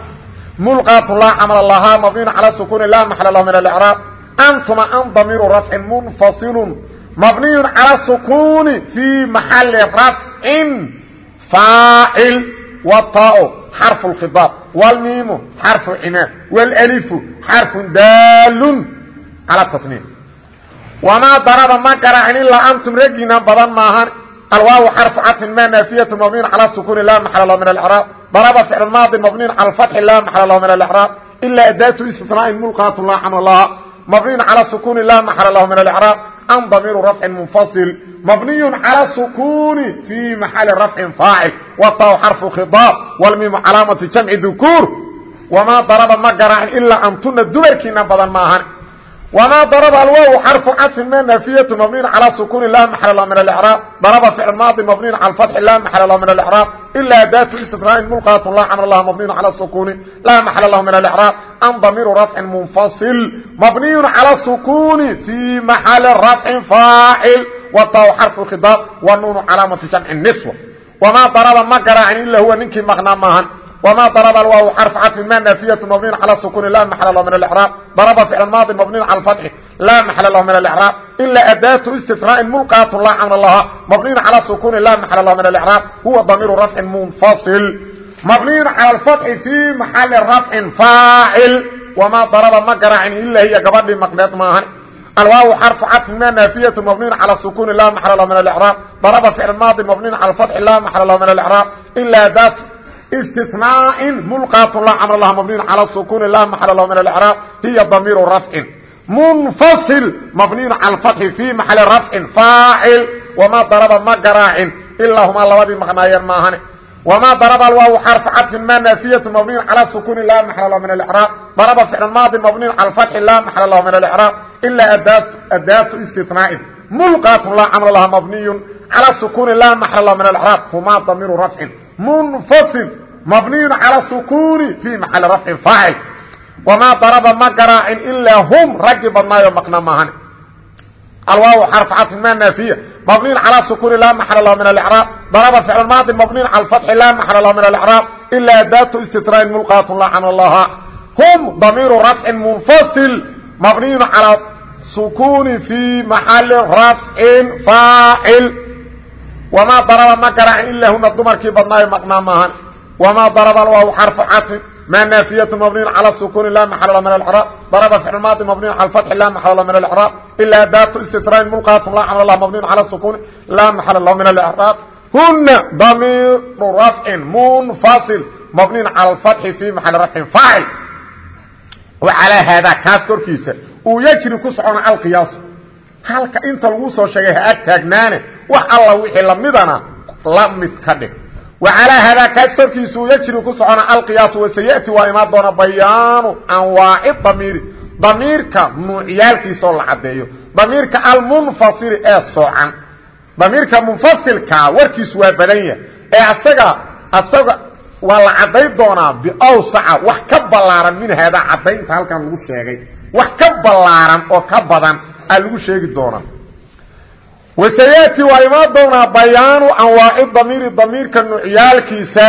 mulqaatu laa camal lahaa mabniyun calaa sukuuni laa maxala lahu min alcraab antuma an damiiru rafcin munfasilun mabniyun cala sukuuni fii maxali rafcin faacil wataao xarfu lkhidaab wlmiimu xarfu cimaad wlalifu xarfu daalun cala tasniim wamaa daraba ma garaacin ilaa antum raggiina badan maahan alwaawu xarfu cadfin maa naafiyatu mabniyun calaa sukuuni laa maxala lahu min alcraab daraba ficl maadi mabniin cala fathi laa maxala lahu min alraab ilaa daatu istinaain mulqaatu laa camla laha. Mabniin cala sukuuni laa maxala lahu min alraab an damiiru rafcin munfasil. Mabniyu cala sukuuni fii maxali rafcin faacil. Wataw xarfu khidaab walmiimu calaamati jamci dukuur. Wamaa daraba ma garaacin ilaa antuna dumarkiina badan maahan. ماهن وما ضرب الواو حرف عطف ما نافية مبني على سكون لا محل له من الإعراب ضرب فعل ماضي مبني على الفتح لا محل له من الإعراب إلا أداة استثناء ملقاة لا عمل الله مبني على السكون لا محل له من الإعراب أن ضمير رفع منفصل مبني على السكون في محل رفع فاعل والطاء حرف الخطاب والنون علامة جمع النسوة وما ضرب ما قرأ إلا هو ننكي مغنى مهن وما ضرب الواو حرف عطف ما نافية مبني على السكون لا محل له من الإعراب ضرب فعل الماضي مبني على الفتح لا محل له من الإعراب إلا أداة استثناء ملقاة لا عمل الله مبني على السكون لا محل له من الإعراب هو ضمير رفع منفصل مبني على الفتح في محل رفع فاعل وما ضرب ما قرع إلا هي قبض مقنات ماهن الواو حرف عطف ما نافية مبني على السكون لا محل له من الإعراب ضرب فعل الماضي مبني على الفتح لا محل له من الإعراب إلا أداة استثناء ملقاة لا عمل الله مبني على السكون لا محل له من الإعراب هي ضمير رفع منفصل مبني على الفتح في محل رفع فاعل وما ضرب ما قراع إلا هما لبدي مغنايا ماهن وما ضرب الواو حرف عطف ما نافية مبني على السكون لا محل له من الإعراب ضرب فعل الماضي مبني على الفتح لا محل له من الإعراب إلا أداة, أداة استثناء ملقاة لا عمل الله مبني على السكون لا محل له من الإعراب هما ضمير رفع منفصل مبني على السكون في محل رفع فاعل وما ضرب ما قراع إلا هم رجب ما يمقنا ماهن الواو حرف عطف ما نافية مبني على السكون لا محل له من الإعراب ضرب فعل الماضي مبني على الفتح لا محل له من الإعراب إلا أداة استتراء ملقاة لعن الله هم ضمير رفع منفصل مبني على سكون wamaa daraba ma garaacin ilaa huna dumarkii badnaayo maqnaa maahan wamaa daraba waaw xarfu cadfin maa naafiyatu mabniyun cala sukuuni laa maxalala min alcraab daraba ficlmaadi mabniyun cala fatxi laa maxalala min alcraab ilaa daatu istitraain mulqaatun laa camal lah mabniyun cala sukuuni laa maxala lahu min alcraab huna damiiru rafcin munfasil mabniyun cala alfatxi fii maxali rafcin faacil wa calaa haadaa kaas korkiisa uu yajri ku socona alqiyaasu halka inta lagu soo sheegay ha ag taagnaane wax alla wixii lamidana la mid ka dhig. Wacalaa hadaa kaas korkiisu yajri ku socona alqiyaasu wasayati waa imaan doona bayaanu anwaaci damiiri. Damiirka nuucyaalkiisaoo la caddeeyo. Damiirka almunfasili ee soocan. Damiirka munfasilkaa warkiisu waa badan yahay. Ee asaga asaga waa la cadday doonaa biawsaca wax ka ballaaran min haadaa caddaynta halkan lagu sheegay wax ka ballaaran oo ka badan aa lagu sheegi doonaa wasayaati waa imaan doonaa bayaanu anwaaci damiiri damiirka nucyaalkiisa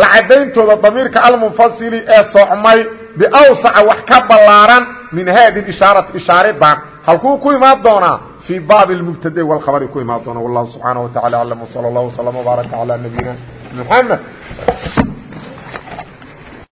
la caddayntooda damiirka almunfasili ee socmay biawsaca wax ka ballaaran min haadi ishaarati ishaaridan. Halkuu ku imaan doonaa fii baabi lmubtade wlkhabari ku imaan doona wallahu subxaana wa tacala aclam sala allah waslama baaraka calaa nabiyina muxamed